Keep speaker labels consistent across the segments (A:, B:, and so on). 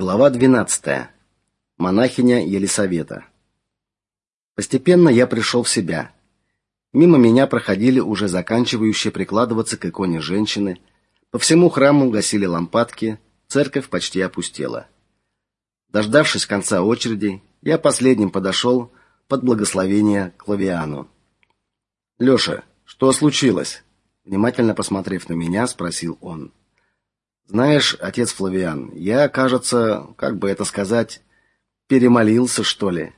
A: Глава 12. Монахиня Елисавета. Постепенно я пришел в себя. Мимо меня проходили уже заканчивающие прикладываться к иконе женщины. По всему храму гасили лампадки, церковь почти опустела. Дождавшись конца очереди, я последним подошел под благословение к Клавиану. Лёша, что случилось? Внимательно посмотрев на меня, спросил он. Знаешь, отец Флавиан, я, кажется, как бы это сказать, перемолился, что ли.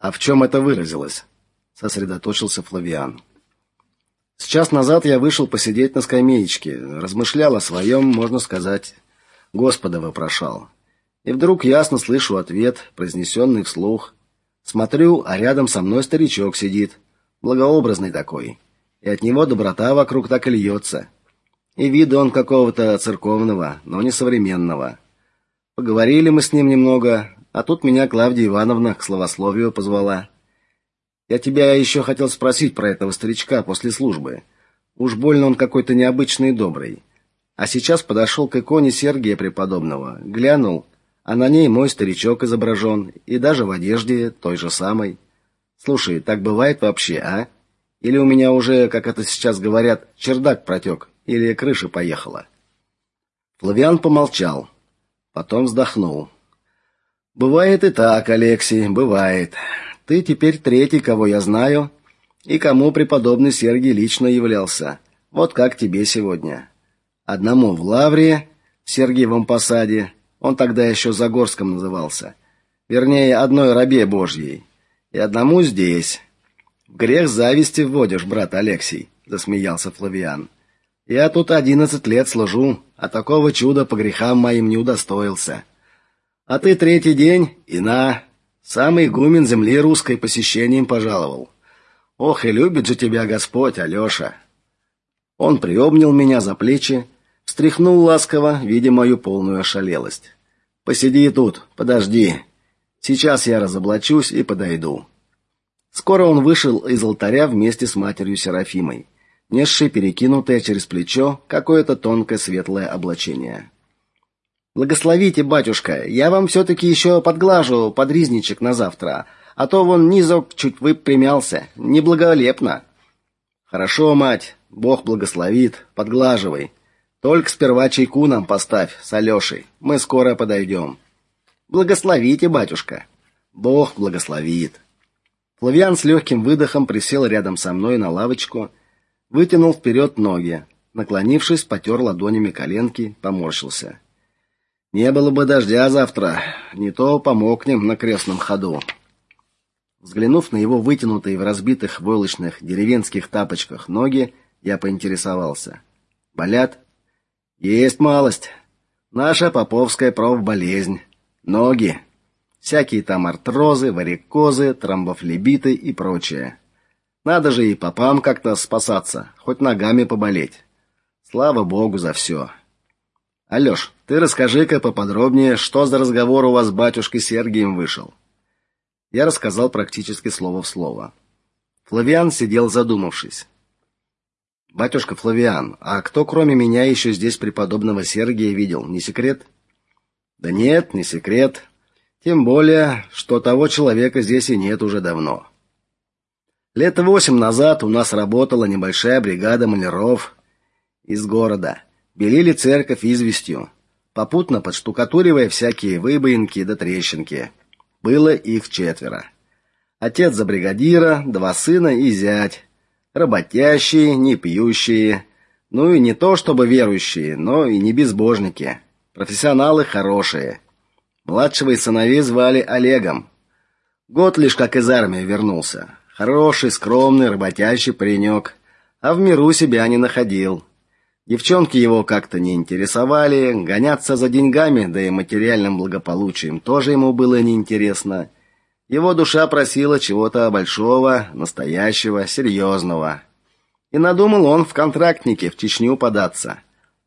A: А в чем это выразилось? сосредоточился Флавиан. Сейчас назад я вышел посидеть на скамеечке, размышлял о своем, можно сказать, Господа вопрошал. И вдруг ясно слышу ответ, произнесенный вслух. Смотрю, а рядом со мной старичок сидит, благообразный такой, и от него доброта вокруг так и льется. И вида он какого-то церковного, но не современного. Поговорили мы с ним немного, а тут меня Клавдия Ивановна к словословию позвала. Я тебя еще хотел спросить про этого старичка после службы. Уж больно он какой-то необычный и добрый. А сейчас подошел к иконе Сергия Преподобного, глянул, а на ней мой старичок изображен, и даже в одежде той же самой. Слушай, так бывает вообще, а? Или у меня уже, как это сейчас говорят, чердак протек? Или крыша поехала. Флавиан помолчал, потом вздохнул. Бывает и так, Алексей, бывает. Ты теперь третий, кого я знаю, и кому преподобный Сергий лично являлся. Вот как тебе сегодня. Одному в Лаврии, в Сергиевом посаде, он тогда еще Загорском назывался. Вернее, одной рабе Божьей. И одному здесь. В грех зависти вводишь, брат Алексей, засмеялся Флавиан. Я тут одиннадцать лет служу, а такого чуда по грехам моим не удостоился. А ты третий день и на самый игумен земли русской посещением пожаловал. Ох, и любит же тебя Господь, Алёша. Он приобнял меня за плечи, встряхнул ласково, видя мою полную ошалелость. Посиди тут, подожди. Сейчас я разоблачусь и подойду. Скоро он вышел из алтаря вместе с матерью Серафимой несший перекинутое через плечо какое-то тонкое светлое облачение. Благословите, батюшка, я вам все таки еще подглажу подризничек на завтра, а то вон низок чуть выпрямялся, неблаголепно. Хорошо, мать, Бог благословит, подглаживай. Только сперва чайку нам поставь с Алешей. Мы скоро подойдем. Благословите, батюшка. Бог благословит. Флавиан с легким выдохом присел рядом со мной на лавочку вытянул вперед ноги, наклонившись, потер ладонями коленки, поморщился. Не было бы дождя завтра, не то помокнем на крестном ходу. Взглянув на его вытянутые в разбитых войлочных деревенских тапочках ноги, я поинтересовался: "Болят?" "Есть малость. Наша поповская профболезнь. Ноги. Всякие там артрозы, варикозы, тромбофлебиты и прочее. Надо же и попам как-то спасаться, хоть ногами поболеть. Слава богу за все. Алёш, ты расскажи-ка поподробнее, что за разговор у вас с батюшкой Сергием вышел. Я рассказал практически слово в слово. Флавиан сидел задумавшись. Батюшка Флавиан, а кто кроме меня еще здесь преподобного Сергия видел? Не секрет? Да нет, не секрет. Тем более, что того человека здесь и нет уже давно. Лет восемь назад у нас работала небольшая бригада маляров из города. Белили церковь известью, попутно подштукатуривая всякие выбоинки да трещинки. Было их четверо. Отец за бригадира, два сына и зять. Работящие, не пьющие, ну и не то чтобы верующие, но и не безбожники. Профессионалы хорошие. Младшего из сыновей звали Олегом. Год лишь как из армии вернулся. Хороший, скромный, работящий паренек, а в миру себя не находил. Девчонки его как-то не интересовали, гоняться за деньгами, да и материальным благополучием тоже ему было неинтересно. Его душа просила чего-то большого, настоящего, серьезного. И надумал он в контрактнике в Чечню податься.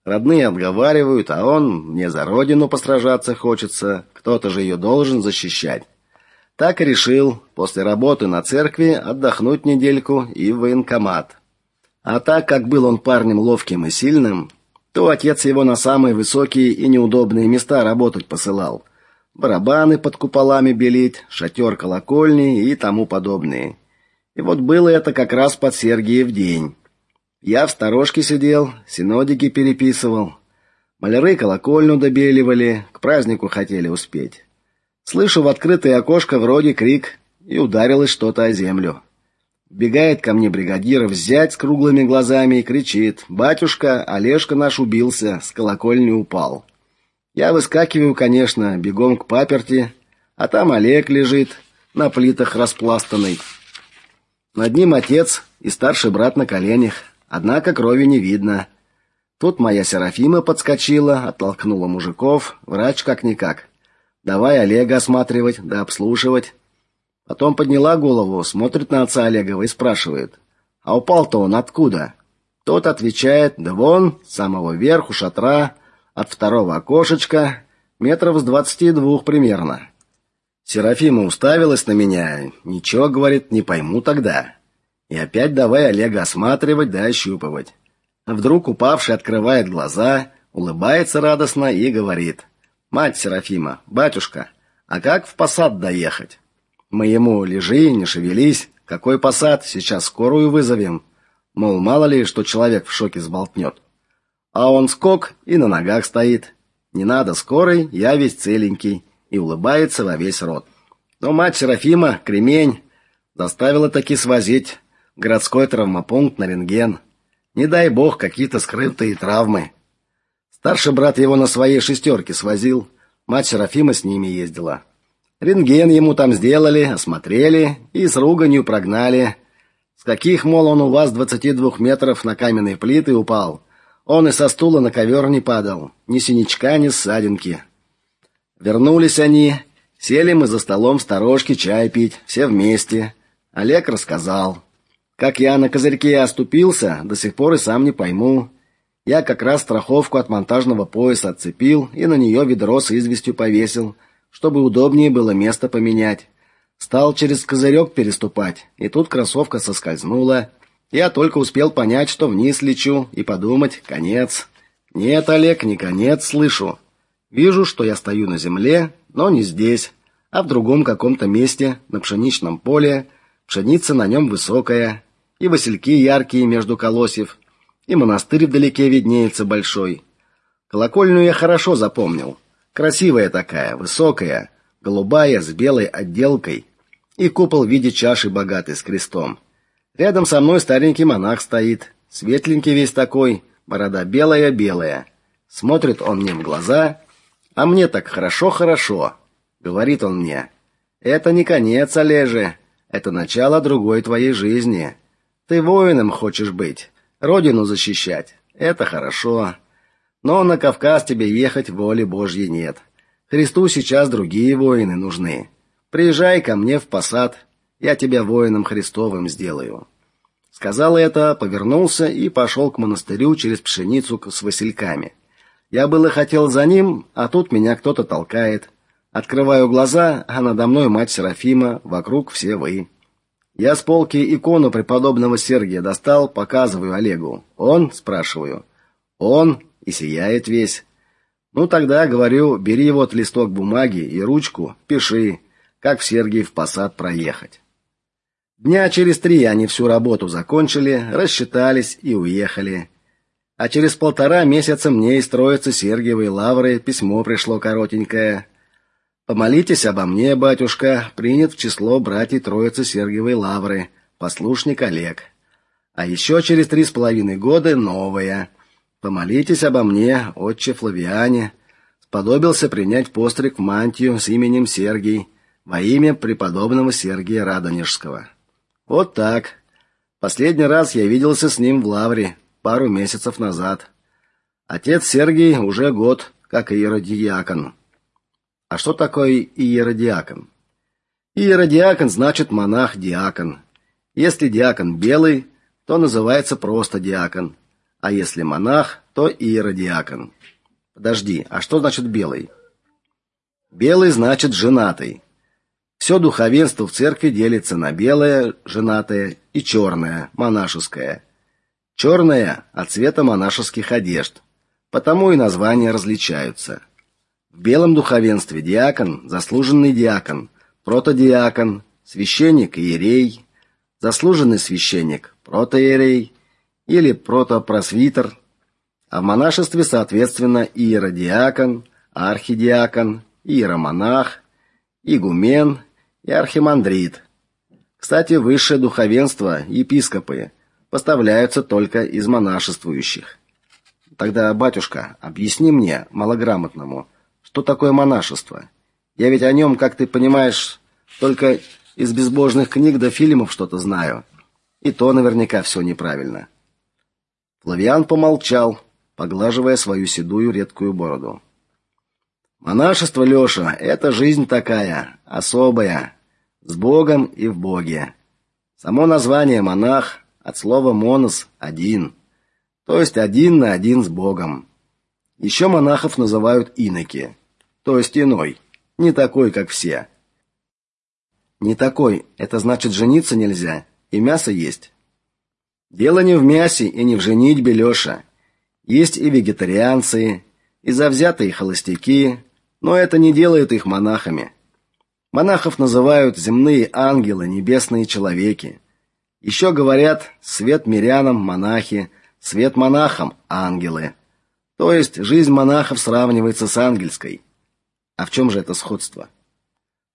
A: Родные отговаривают, а он мне за родину посражаться хочется, кто-то же ее должен защищать. Так и решил после работы на церкви отдохнуть недельку и в военкомат. А так как был он парнем ловким и сильным, то отец его на самые высокие и неудобные места работать посылал. Барабаны под куполами белить, шатер колокольни и тому подобное. И вот было это как раз под Сергиев день. Я в сторожке сидел, синодики переписывал. Маляры колокольню добеливали, к празднику хотели успеть. Слышу в открытое окошко вроде крик, и ударилось что-то о землю. Бегает ко мне бригадир взять с круглыми глазами и кричит: "Батюшка, Олежка наш убился, с колокольни упал". Я выскакиваю, конечно, бегом к паперти, а там Олег лежит на плитах распластанный. Над ним отец и старший брат на коленях, однако крови не видно. Тут моя Серафима подскочила, оттолкнула мужиков, врач как никак. Давай Олега осматривать, да обслушивать. Потом подняла голову, смотрит на отца Олегова и спрашивает: "А упал-то он откуда?" Тот отвечает: "Да вон, с самого верху шатра, от второго окошечка, метров с двадцати двух примерно". Серафима уставилась на меня. "Ничего, говорит, не пойму тогда". И опять давай Олега осматривать да ощупывать. А вдруг упавший открывает глаза, улыбается радостно и говорит: "Мать Серафима, батюшка, а как в посад доехать?" Мы ему лежи, не шевелись, какой посад, сейчас скорую вызовем. Мол, мало ли, что человек в шоке сболтнет. А он скок и на ногах стоит. Не надо скорой, я весь целенький и улыбается во весь рот. Но мать Серафима, кремень, заставила таки свозить городской травмопункт на рентген. Не дай бог какие-то скрытые травмы. Старший брат его на своей шестерке свозил, мать Серафима с ними ездила. Рентген ему там сделали, осмотрели и с руганью прогнали. С каких, мол, он у вас 22 метров на каменные плиты упал? Он и со стула на ковер не падал, ни синячка, ни ссадинки. Вернулись они, сели мы за столом в сторожке чай пить, все вместе. Олег рассказал. Как я на козырьке оступился, до сих пор и сам не пойму. Я как раз страховку от монтажного пояса отцепил и на нее ведро с известью повесил – чтобы удобнее было место поменять. Стал через козырек переступать, и тут кроссовка соскользнула. Я только успел понять, что вниз лечу, и подумать: конец. Нет, Олег, не конец, слышу. Вижу, что я стою на земле, но не здесь, а в другом каком-то месте, на пшеничном поле. Пшеница на нем высокая, и васильки яркие между колосьев, и монастырь вдалеке виднеется большой. Колокольню я хорошо запомнил. Красивая такая, высокая, голубая с белой отделкой и купол в виде чаши богатый с крестом. Рядом со мной старенький монах стоит, светленький весь такой, борода белая-белая. Смотрит он мне в глаза, а мне так хорошо-хорошо. Говорит он мне: "Это не конец, Олеже, это начало другой твоей жизни. Ты воином хочешь быть, родину защищать. Это хорошо. Но на Кавказ тебе ехать воли Божьей нет. Христу сейчас другие воины нужны. Приезжай ко мне в посад, я тебя воином Христовым сделаю. Сказал это, повернулся и пошел к монастырю через пшеницу с васильками. Я было хотел за ним, а тут меня кто-то толкает. Открываю глаза, а надо мной мать Серафима, вокруг все вы. Я с полки икону преподобного Сергия достал, показываю Олегу. Он, спрашиваю. Он, и сияет весь. Ну тогда, говорю, бери вот листок бумаги и ручку, пиши, как в Сергиев Посад проехать. Дня через три они всю работу закончили, рассчитались и уехали. А через полтора месяца мне из Троицы Сергиевой Лавры письмо пришло коротенькое. Помолитесь обо мне, батюшка, принят в число братьев Троицы Сергиевой Лавры, послушник Олег. А еще через три с половиной года новое. Помолитесь обо мне, отче Флавиане, сподобился принять постриг в мантию с именем Сергий во имя преподобного Сергия Радонежского. Вот так. Последний раз я виделся с ним в Лавре пару месяцев назад. Отец Сергий уже год как иеродиакон. А что такое иеродиакон? Иеродиакон значит монах-диакон. Если диакон белый, то называется просто диакон а если монах, то иеродиакон. Подожди, а что значит белый? Белый значит женатый. Все духовенство в церкви делится на белое, женатое, и черное, монашеское. Черное от цвета монашеских одежд. потому и названия различаются. В белом духовенстве диакон, заслуженный диакон, протодиакон, священник иерей, заслуженный священник, протоиерей или протопросвитер, а в монашестве, соответственно, иеродиакон, архидиакон, иеромонах, игумен и архимандрит. Кстати, высшее духовенство, епископы, поставляются только из монашествующих. Тогда, батюшка, объясни мне, малограмотному, что такое монашество? Я ведь о нем, как ты понимаешь, только из безбожных книг да фильмов что-то знаю. И то наверняка все неправильно. Флавиан помолчал, поглаживая свою седую редкую бороду. Монашество, Лёша, это жизнь такая, особая, с Богом и в Боге. Само название монах от слова монос один, то есть один на один с Богом. Еще монахов называют иноки, то есть иной, не такой, как все. Не такой это значит жениться нельзя и мясо есть. Дело не в мясе и не в женитьбе, Лёша. Есть и вегетарианцы, и завзятые холостяки, но это не делает их монахами. Монахов называют земные ангелы, небесные человеки. Еще говорят свет мирянам монахи, свет монахам ангелы. То есть жизнь монахов сравнивается с ангельской. А в чем же это сходство?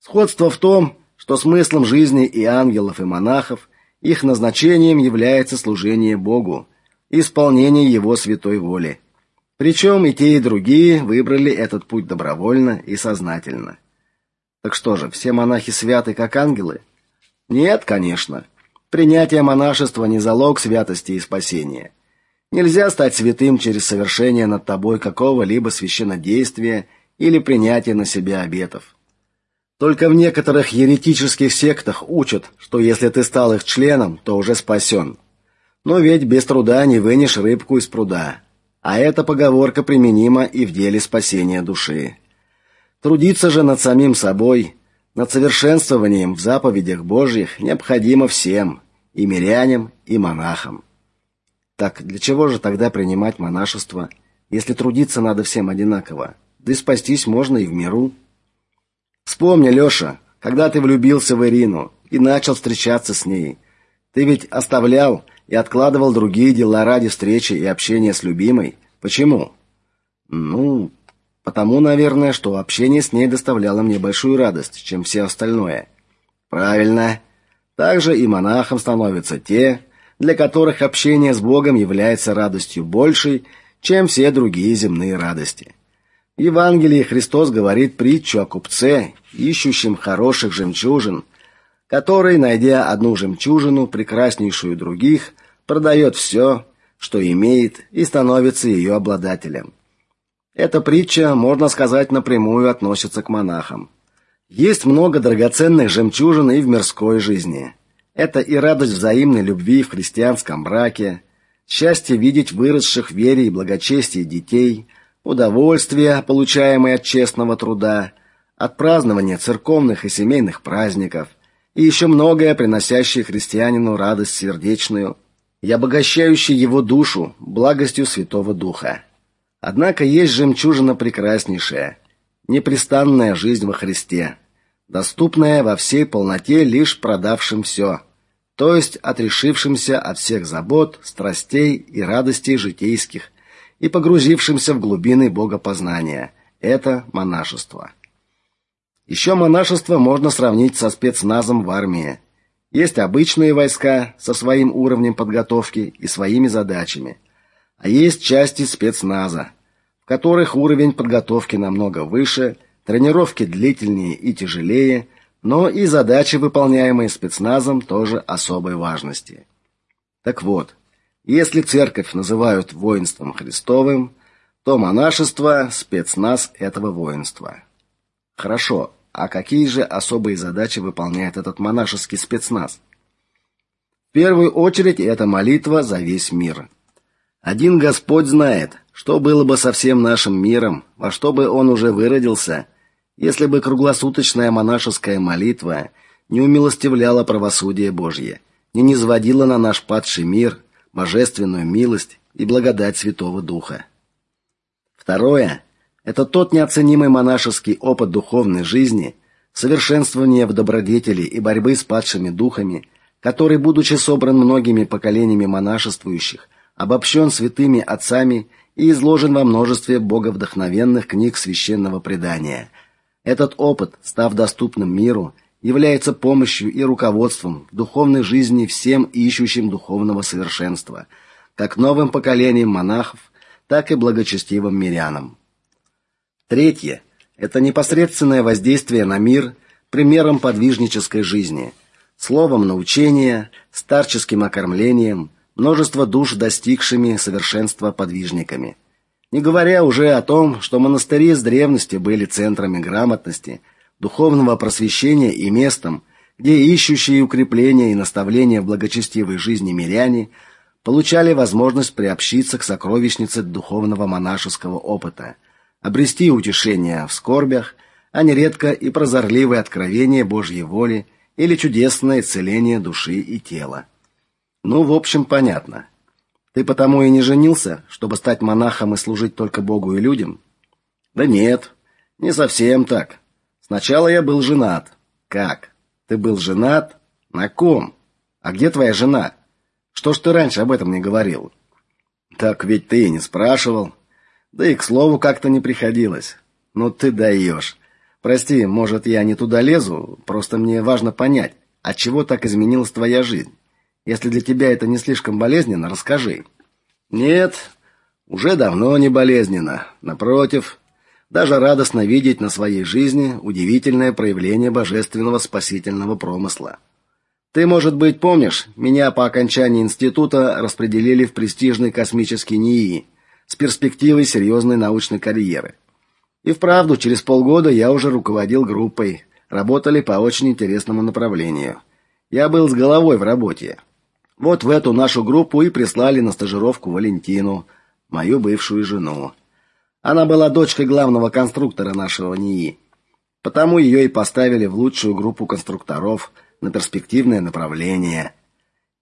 A: Сходство в том, что смыслом жизни и ангелов, и монахов, их назначением является служение Богу, исполнение его святой воли. Причем и те, и другие выбрали этот путь добровольно и сознательно. Так что же, все монахи святы как ангелы? Нет, конечно. Принятие монашества не залог святости и спасения. Нельзя стать святым через совершение над тобой какого-либо священнодействия или принятие на себя обетов. Только в некоторых еретических сектах учат, что если ты стал их членом, то уже спасен. Но ведь без труда не вынешь рыбку из пруда. А эта поговорка применима и в деле спасения души. Трудиться же над самим собой, над совершенствованием в заповедях Божьих необходимо всем, и мирянам, и монахам. Так для чего же тогда принимать монашество, если трудиться надо всем одинаково? Да и спастись можно и в миру. Вспомни, Лёша, когда ты влюбился в Ирину и начал встречаться с ней, ты ведь оставлял и откладывал другие дела ради встречи и общения с любимой. Почему? Ну, потому, наверное, что общение с ней доставляло мне большую радость, чем все остальное. Правильно. Также и монахом становятся те, для которых общение с Богом является радостью большей, чем все другие земные радости. В Евангелии Христос говорит притчу о купце, ищущем хороших жемчужин, который, найдя одну жемчужину, прекраснейшую других, продает все, что имеет, и становится ее обладателем. Эта притча, можно сказать, напрямую относится к монахам. Есть много драгоценных жемчужин и в мирской жизни. Это и радость взаимной любви в христианском браке, счастье видеть выросших в вере и благочестии детей, удовольствие, получаемое от честного труда, от празднования церковных и семейных праздников – и еще многое, приносящее христианину радость сердечную и обогащающее его душу благостью Святого Духа. Однако есть жемчужина прекраснейшая, непрестанная жизнь во Христе, доступная во всей полноте лишь продавшим все, то есть отрешившимся от всех забот, страстей и радостей житейских и погрузившимся в глубины богопознания. Это монашество. Еще монашество можно сравнить со спецназом в армии. Есть обычные войска со своим уровнем подготовки и своими задачами, а есть части спецназа, в которых уровень подготовки намного выше, тренировки длительнее и тяжелее, но и задачи, выполняемые спецназом, тоже особой важности. Так вот, если церковь называют воинством Христовым, то монашество спецназ этого воинства. Хорошо. А какие же особые задачи выполняет этот монашеский спецназ? В первую очередь это молитва за весь мир. Один Господь знает, что было бы со всем нашим миром, во что бы он уже выродился, если бы круглосуточная монашеская молитва не умилостивляла правосудие Божье, не низводила на наш падший мир божественную милость и благодать Святого Духа. Второе это тот неоценимый монашеский опыт духовной жизни, совершенствования в добродетели и борьбы с падшими духами, который, будучи собран многими поколениями монашествующих, обобщен святыми отцами и изложен во множестве боговдохновенных книг священного предания. Этот опыт, став доступным миру, является помощью и руководством в духовной жизни всем ищущим духовного совершенства, как новым поколениям монахов, так и благочестивым мирянам. Третье это непосредственное воздействие на мир примером подвижнической жизни, словом научения, старческим окормлением, множество душ достигшими совершенства подвижниками. Не говоря уже о том, что монастыри с древности были центрами грамотности, духовного просвещения и местом, где ищущие укрепления и наставления в благочестивой жизни миряне получали возможность приобщиться к сокровищнице духовного монашеского опыта, обрести утешение в скорбях, а нередко и прозорливое откровение Божьей воли или чудесное исцеление души и тела. Ну, в общем, понятно. Ты потому и не женился, чтобы стать монахом и служить только Богу и людям? Да нет, не совсем так. Сначала я был женат. Как? Ты был женат? На ком? А где твоя жена? Что ж ты раньше об этом не говорил? Так ведь ты и не спрашивал. Да и к слову как-то не приходилось. Ну ты даешь. Прости, может, я не туда лезу, просто мне важно понять, от чего так изменилась твоя жизнь. Если для тебя это не слишком болезненно, расскажи. Нет, уже давно не болезненно. Напротив, даже радостно видеть на своей жизни удивительное проявление божественного спасительного промысла. Ты, может быть, помнишь, меня по окончании института распределили в престижный космический НИИ с перспективой серьезной научной карьеры. И вправду, через полгода я уже руководил группой, работали по очень интересному направлению. Я был с головой в работе. Вот в эту нашу группу и прислали на стажировку Валентину, мою бывшую жену. Она была дочкой главного конструктора нашего НИИ. Потому ее и поставили в лучшую группу конструкторов на перспективное направление.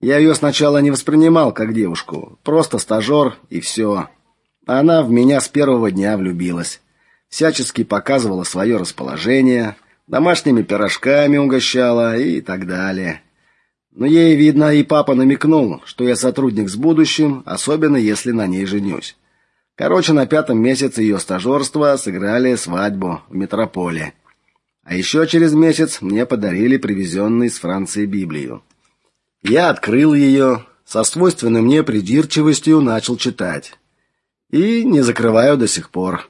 A: Я ее сначала не воспринимал как девушку, просто стажер и все. Она в меня с первого дня влюбилась. Всячески показывала свое расположение, домашними пирожками угощала и так далее. Но ей, видно, и папа намекнул, что я сотрудник с будущим, особенно если на ней женюсь. Короче, на пятом месяце ее стажерства сыграли свадьбу в метрополе. А еще через месяц мне подарили привезенную из Франции Библию. Я открыл ее, со свойственной мне придирчивостью начал читать. И не закрываю до сих пор.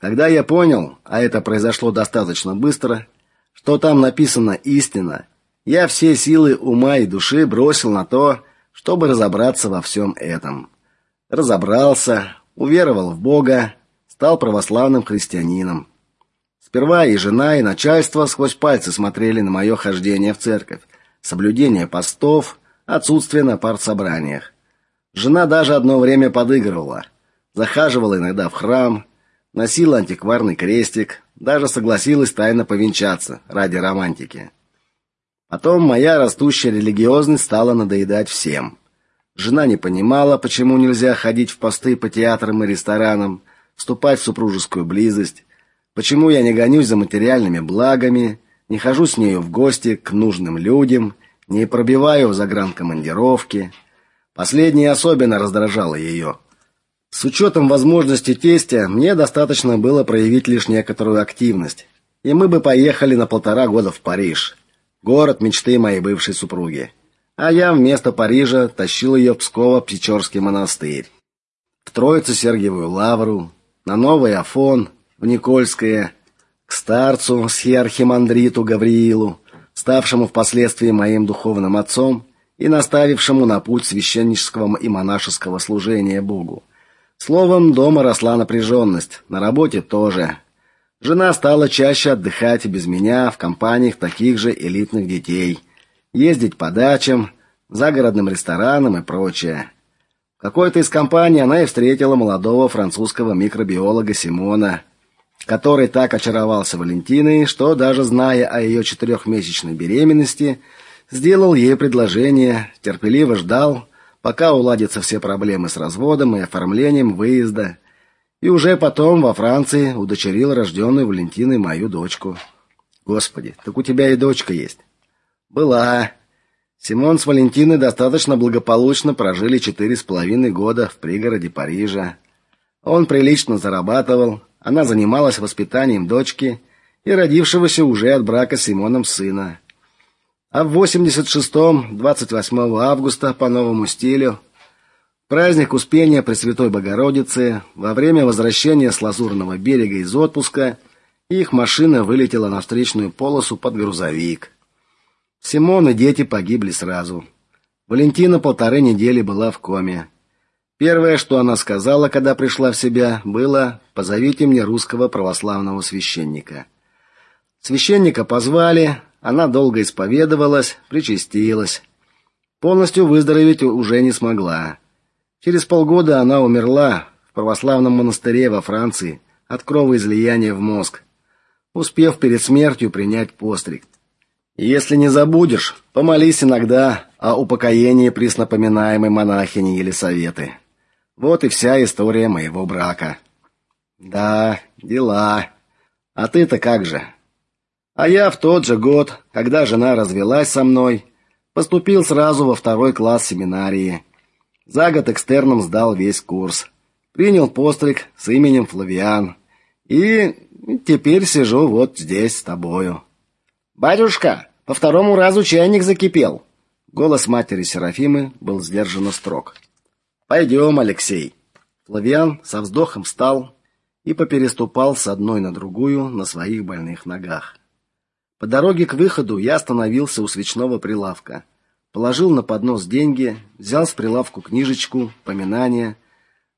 A: Когда я понял, а это произошло достаточно быстро, что там написано истина, я все силы ума и души бросил на то, чтобы разобраться во всем этом. Разобрался, уверовал в Бога, стал православным христианином. Сперва и жена, и начальство сквозь пальцы смотрели на мое хождение в церковь, соблюдение постов, отсутствие на партсобраниях. Жена даже одно время подыгрывала, захаживала иногда в храм, носила антикварный крестик, даже согласилась тайно повенчаться ради романтики. Потом моя растущая религиозность стала надоедать всем. Жена не понимала, почему нельзя ходить в посты по театрам и ресторанам, вступать в супружескую близость, почему я не гонюсь за материальными благами, не хожу с нею в гости к нужным людям, не пробиваю в загранкомандировки. Последнее особенно раздражало ее. С учетом возможностей тестя, мне достаточно было проявить лишь некоторую активность, и мы бы поехали на полтора года в Париж, город мечты моей бывшей супруги а я вместо Парижа тащил ее в Псково-Печорский монастырь, в Троице-Сергиевую лавру, на Новый Афон, в Никольское, к старцу схиархимандриту Гавриилу, ставшему впоследствии моим духовным отцом и наставившему на путь священнического и монашеского служения Богу. Словом, дома росла напряженность, на работе тоже. Жена стала чаще отдыхать без меня в компаниях таких же элитных детей – ездить по дачам, загородным ресторанам и прочее. В какой-то из компаний она и встретила молодого французского микробиолога Симона, который так очаровался Валентиной, что даже зная о ее четырехмесячной беременности, сделал ей предложение, терпеливо ждал, пока уладятся все проблемы с разводом и оформлением выезда. И уже потом во Франции удочерил рожденную Валентиной мою дочку. Господи, так у тебя и дочка есть. Была. Симон с Валентиной достаточно благополучно прожили четыре с половиной года в пригороде Парижа. Он прилично зарабатывал, она занималась воспитанием дочки и родившегося уже от брака с Симоном сына. А в 86-м, 28 августа по новому стилю, праздник Успения Пресвятой Богородицы, во время возвращения с Лазурного берега из отпуска, их машина вылетела на встречную полосу под грузовик. Симон и дети погибли сразу. Валентина полторы недели была в коме. Первое, что она сказала, когда пришла в себя, было: "Позовите мне русского православного священника". Священника позвали, она долго исповедовалась, причастилась. Полностью выздороветь уже не смогла. Через полгода она умерла в православном монастыре во Франции от кровоизлияния в мозг, успев перед смертью принять постриг. Если не забудешь, помолись иногда о упокоении преснопоминаемой монахини Елисаветы. Вот и вся история моего брака. Да, дела. А ты-то как же? А я в тот же год, когда жена развелась со мной, поступил сразу во второй класс семинарии. За год экстерном сдал весь курс. Принял постриг с именем Флавиан. И теперь сижу вот здесь с тобою. Батюшка, по второму разу чайник закипел. Голос матери Серафимы был сдержанно строг. Пойдем, Алексей. Флавиан со вздохом встал и попереступал с одной на другую на своих больных ногах. По дороге к выходу я остановился у свечного прилавка, положил на поднос деньги, взял с прилавку книжечку, поминания,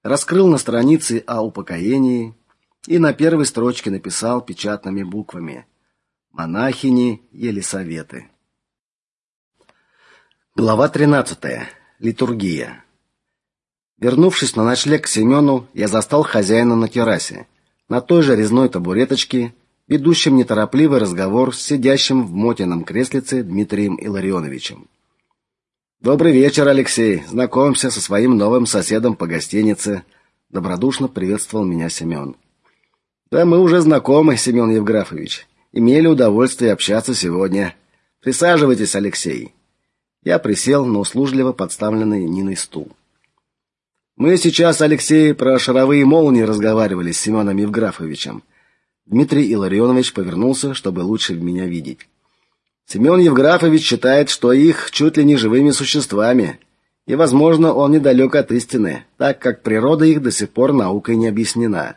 A: раскрыл на странице о упокоении и на первой строчке написал печатными буквами: монахини Елисаветы. Глава 13. Литургия. Вернувшись на ночлег к Семену, я застал хозяина на террасе, на той же резной табуреточке, ведущем неторопливый разговор с сидящим в мотином креслице Дмитрием Илларионовичем. Добрый вечер, Алексей. Знакомься со своим новым соседом по гостинице, добродушно приветствовал меня Семен. Да мы уже знакомы, Семен Евграфович. Имели удовольствие общаться сегодня. Присаживайтесь, Алексей. Я присел на услужливо подставленный Ниной стул. Мы сейчас, Алексей, про шаровые молнии разговаривали с Семеном Евграфовичем. Дмитрий Илларионович повернулся, чтобы лучше меня видеть. Семен Евграфович считает, что их чуть ли не живыми существами, и, возможно, он недалек от истины, так как природа их до сих пор наукой не объяснена.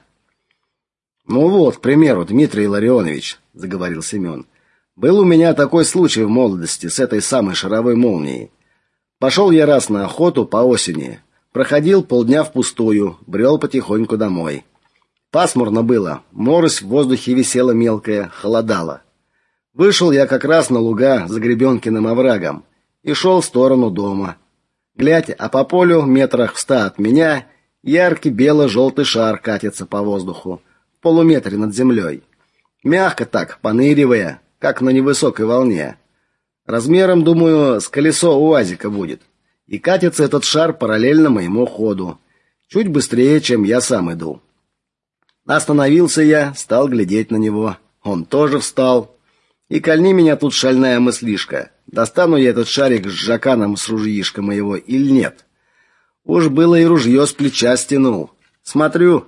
A: Ну вот, к примеру, Дмитрий Илларионович, заговорил Семен. Был у меня такой случай в молодости с этой самой шаровой молнией. Пошел я раз на охоту по осени, Проходил полдня впустую, брел потихоньку домой. Пасмурно было, морось в воздухе висела мелкая, холодало. Вышел я как раз на луга за Гребенкиным оврагом и шел в сторону дома. Глядь, а по полю метрах в ста от меня яркий бело-желтый шар катится по воздуху, полуметре над землей. Мягко так, поныривая, как на невысокой волне. Размером, думаю, с колесо УАЗика будет и катится этот шар параллельно моему ходу, чуть быстрее, чем я сам иду. Остановился я, стал глядеть на него. Он тоже встал. И кольни меня тут шальная мыслишка. Достану я этот шарик с жаканом с ружьишка моего или нет? Уж было и ружье с плеча стянул. Смотрю,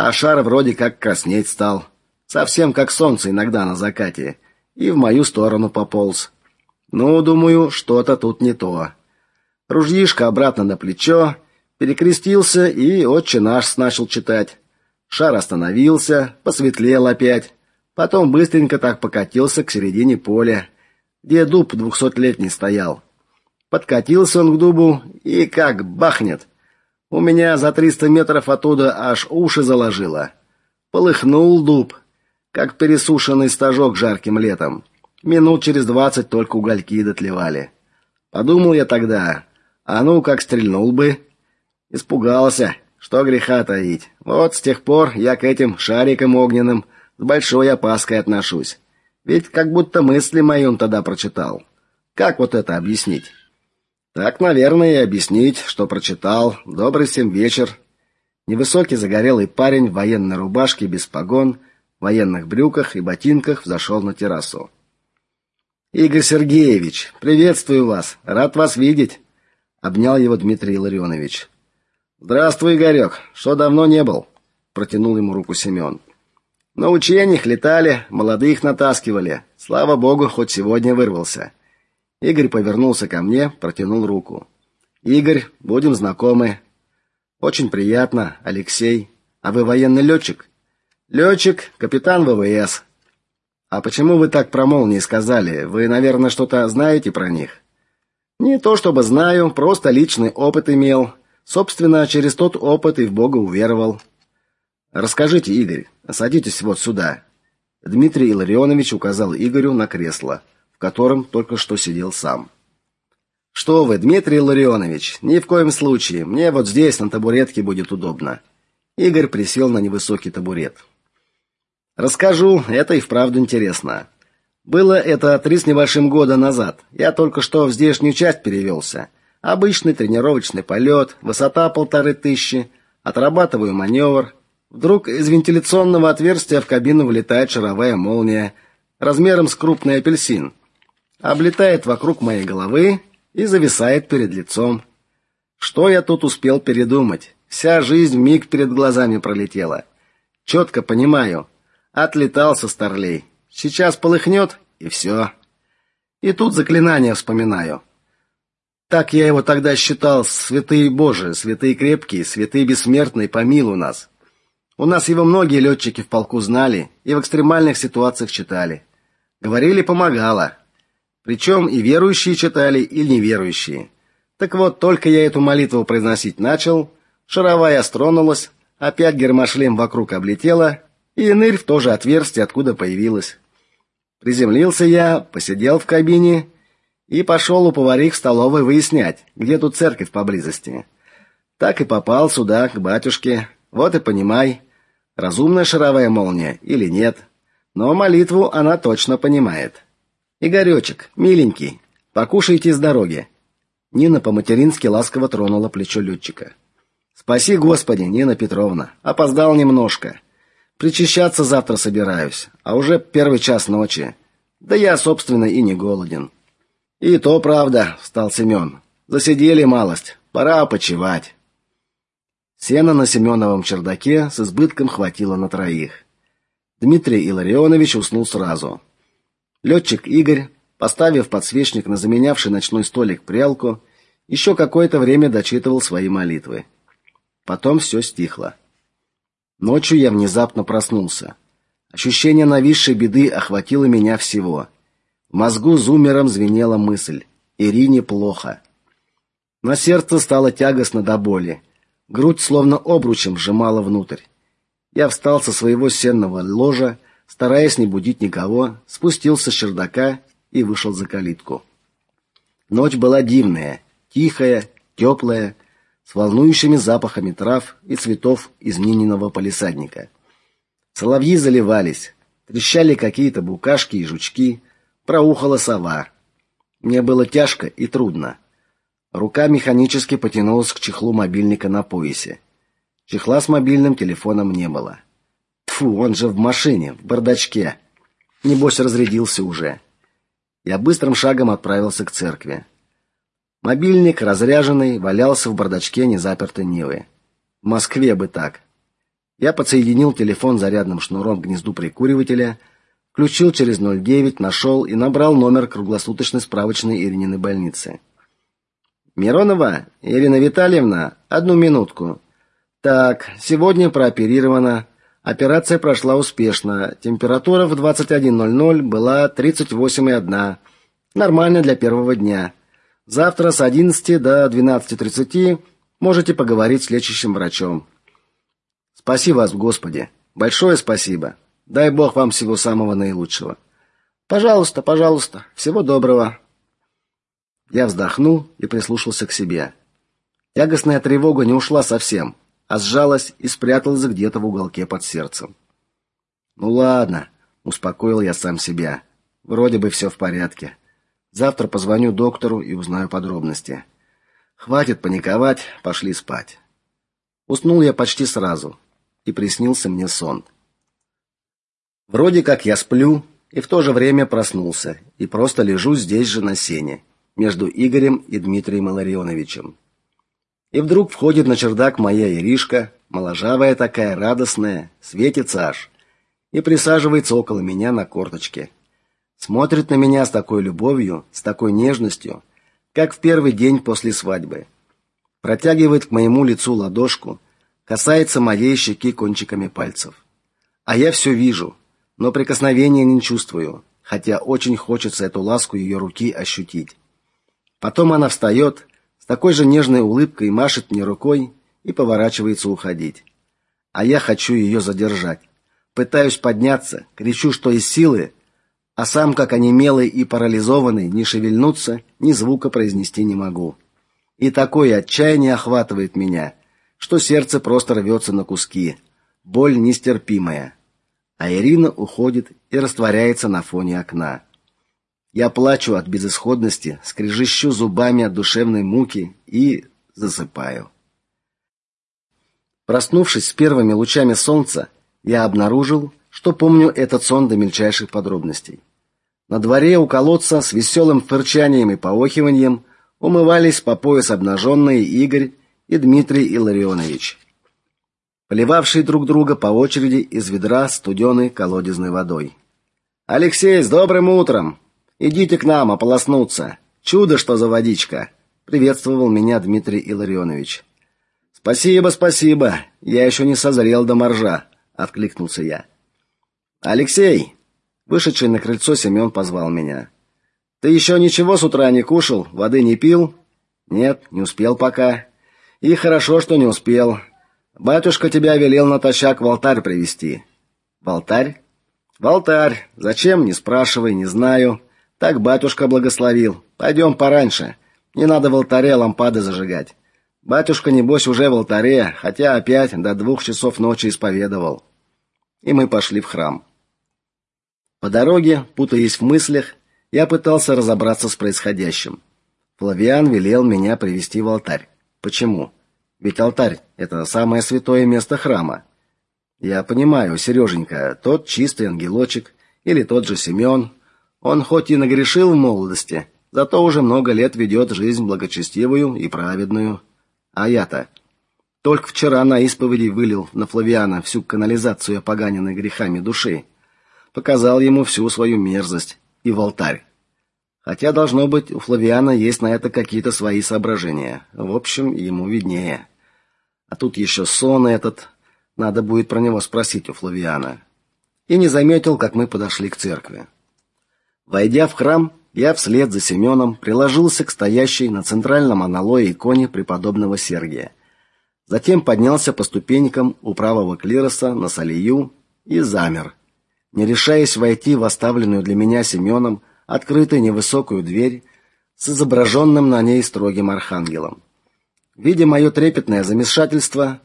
A: а шар вроде как краснеть стал. Совсем как солнце иногда на закате. И в мою сторону пополз. Ну, думаю, что-то тут не то. Ружьишко обратно на плечо, перекрестился и «Отче наш» начал читать. Шар остановился, посветлел опять. Потом быстренько так покатился к середине поля, где дуб двухсотлетний стоял. Подкатился он к дубу и как бахнет. У меня за триста метров оттуда аж уши заложило. Полыхнул дуб, как пересушенный стажок жарким летом. Минут через двадцать только угольки дотлевали. Подумал я тогда, а ну, как стрельнул бы. Испугался, что греха таить. Вот с тех пор я к этим шарикам огненным с большой опаской отношусь. Ведь как будто мысли мои он тогда прочитал. Как вот это объяснить? Так, наверное, и объяснить, что прочитал. Добрый всем вечер. Невысокий загорелый парень в военной рубашке без погон, военных брюках и ботинках взошел на террасу. Игорь Сергеевич, приветствую вас. Рад вас видеть, обнял его Дмитрий Илларионович. Здравствуй, Игорек. Что давно не был? протянул ему руку Семен. На учениях летали, молодых натаскивали. Слава богу, хоть сегодня вырвался. Игорь повернулся ко мне, протянул руку. Игорь, будем знакомы. Очень приятно, Алексей. А вы военный летчик?» «Летчик, капитан ВВС. А почему вы так про молнии сказали? Вы, наверное, что-то знаете про них? Не то чтобы знаю, просто личный опыт имел. Собственно, через тот опыт и в Бога уверовал. Расскажите, Игорь. Садитесь вот сюда. Дмитрий Илларионович указал Игорю на кресло, в котором только что сидел сам. Что вы, Дмитрий Илларионович, ни в коем случае. Мне вот здесь на табуретке будет удобно. Игорь присел на невысокий табурет. Расскажу, это и вправду интересно. Было это три с небольшим года назад. Я только что в здешнюю часть перевелся. Обычный тренировочный полет, высота полторы тысячи, отрабатываю маневр. Вдруг из вентиляционного отверстия в кабину влетает шаровая молния размером с крупный апельсин. Облетает вокруг моей головы и зависает перед лицом. Что я тут успел передумать? Вся жизнь миг перед глазами пролетела. Четко понимаю, Отлетал со старлей. Сейчас полыхнет, и все. И тут заклинание вспоминаю. Так я его тогда считал, святые Божии, святые крепкие, святые бессмертные, помилуй нас. У нас его многие летчики в полку знали и в экстремальных ситуациях читали. Говорили, помогало. Причем и верующие читали, и неверующие. Так вот, только я эту молитву произносить начал, шаровая стронулась, опять гермошлем вокруг облетела, и нырь в то же отверстие, откуда появилась. Приземлился я, посидел в кабине и пошел у поварих в столовой выяснять, где тут церковь поблизости. Так и попал сюда, к батюшке. Вот и понимай, разумная шаровая молния или нет. Но молитву она точно понимает. Игоречек, миленький, покушайте с дороги. Нина по-матерински ласково тронула плечо летчика. Спаси, Господи, Нина Петровна. Опоздал немножко. Причащаться завтра собираюсь, а уже первый час ночи. Да я, собственно, и не голоден. И то правда, встал Семен. Засидели малость, пора почевать. Сена на Семеновом чердаке с избытком хватило на троих. Дмитрий Илларионович уснул сразу. Летчик Игорь, поставив подсвечник на заменявший ночной столик прялку, еще какое-то время дочитывал свои молитвы. Потом все стихло. Ночью я внезапно проснулся. Ощущение нависшей беды охватило меня всего. В мозгу зумером звенела мысль: Ирине плохо. На сердце стало тягостно до боли. Грудь словно обручем сжимала внутрь. Я встал со своего сенного ложа, стараясь не будить никого, спустился с чердака и вышел за калитку. Ночь была дивная, тихая, теплая, с волнующими запахами трав и цветов из Нининого. Соловьи заливались, трещали какие-то букашки и жучки, проухала сова. Мне было тяжко и трудно. Рука механически потянулась к чехлу мобильника на поясе. Чехла с мобильным телефоном не было. Тфу, он же в машине, в бардачке. Небось разрядился уже. Я быстрым шагом отправился к церкви. Мобильник, разряженный, валялся в бардачке незапертой Нивы. В Москве бы так. Я подсоединил телефон зарядным шнуром к гнезду прикуривателя, включил через 09, нашел и набрал номер круглосуточной справочной Ирининой больницы. Миронова Ирина Витальевна, одну минутку. Так, сегодня прооперирована. Операция прошла успешно. Температура в 21:00 была 38,1. Нормально для первого дня. Завтра с 11 до 12:30 можете поговорить с лечащим врачом. Спасибо вас, Господи. Большое спасибо. Дай Бог вам всего самого наилучшего. Пожалуйста, пожалуйста. Всего доброго. Я вздохнул и прислушался к себе. Тягостная тревога не ушла совсем, а сжалась и спряталась где-то в уголке под сердцем. Ну ладно, успокоил я сам себя. Вроде бы все в порядке. Завтра позвоню доктору и узнаю подробности. Хватит паниковать, пошли спать. Уснул я почти сразу, и приснился мне сон. Вроде как я сплю, и в то же время проснулся, и просто лежу здесь же на сене, между Игорем и Дмитрием Илларионовичем. И вдруг входит на чердак моя Иришка, моложавая такая, радостная, светится аж, и присаживается около меня на корточке. Смотрит на меня с такой любовью, с такой нежностью, как в первый день после свадьбы. Протягивает к моему лицу ладошку, касается моей щеки кончиками пальцев. А я все вижу, но прикосновения не чувствую, хотя очень хочется эту ласку ее руки ощутить. Потом она встает, такой же нежной улыбкой машет мне рукой и поворачивается уходить. А я хочу ее задержать. Пытаюсь подняться, кричу, что из силы, а сам, как онемелый и парализованный, ни шевельнуться, ни звука произнести не могу. И такое отчаяние охватывает меня, что сердце просто рвется на куски. Боль нестерпимая. А Ирина уходит и растворяется на фоне окна. Я плачу от безысходности, скрежещу зубами от душевной муки и засыпаю. Проснувшись с первыми лучами солнца, я обнаружил, что помню этот сон до мельчайших подробностей. На дворе у колодца с веселым фырчанием и поохиванием умывались по пояс обнаженные Игорь и Дмитрий Илларионович, поливавшие друг друга по очереди из ведра студеной колодезной водой. «Алексей, с добрым утром! Идите к нам ополоснуться! Чудо, что за водичка!» — приветствовал меня Дмитрий Илларионович. Спасибо, спасибо. Я еще не созрел до моржа, откликнулся я. Алексей, вышедший на крыльцо Семен позвал меня. Ты еще ничего с утра не кушал, воды не пил? Нет, не успел пока. И хорошо, что не успел. Батюшка тебя велел натощак в алтарь привести. В алтарь? В алтарь. Зачем, не спрашивай, не знаю. Так батюшка благословил. Пойдем пораньше. Не надо в алтаре лампады зажигать. Батюшка, небось, уже в алтаре, хотя опять до двух часов ночи исповедовал. И мы пошли в храм. По дороге, путаясь в мыслях, я пытался разобраться с происходящим. Флавиан велел меня привести в алтарь. Почему? Ведь алтарь это самое святое место храма. Я понимаю, Сереженька, тот чистый ангелочек или тот же Семен, он хоть и нагрешил в молодости, зато уже много лет ведет жизнь благочестивую и праведную. А я-то только вчера на исповеди вылил на Флавиана всю канализацию опоганенной грехами души. Показал ему всю свою мерзость и в алтарь. Хотя, должно быть, у Флавиана есть на это какие-то свои соображения. В общем, ему виднее. А тут еще сон этот. Надо будет про него спросить у Флавиана. И не заметил, как мы подошли к церкви. Войдя в храм, я вслед за Семеном приложился к стоящей на центральном аналое иконе преподобного Сергия. Затем поднялся по ступенькам у правого клироса на солию и замер, не решаясь войти в оставленную для меня Семеном открытую невысокую дверь с изображенным на ней строгим архангелом. Видя мое трепетное замешательство,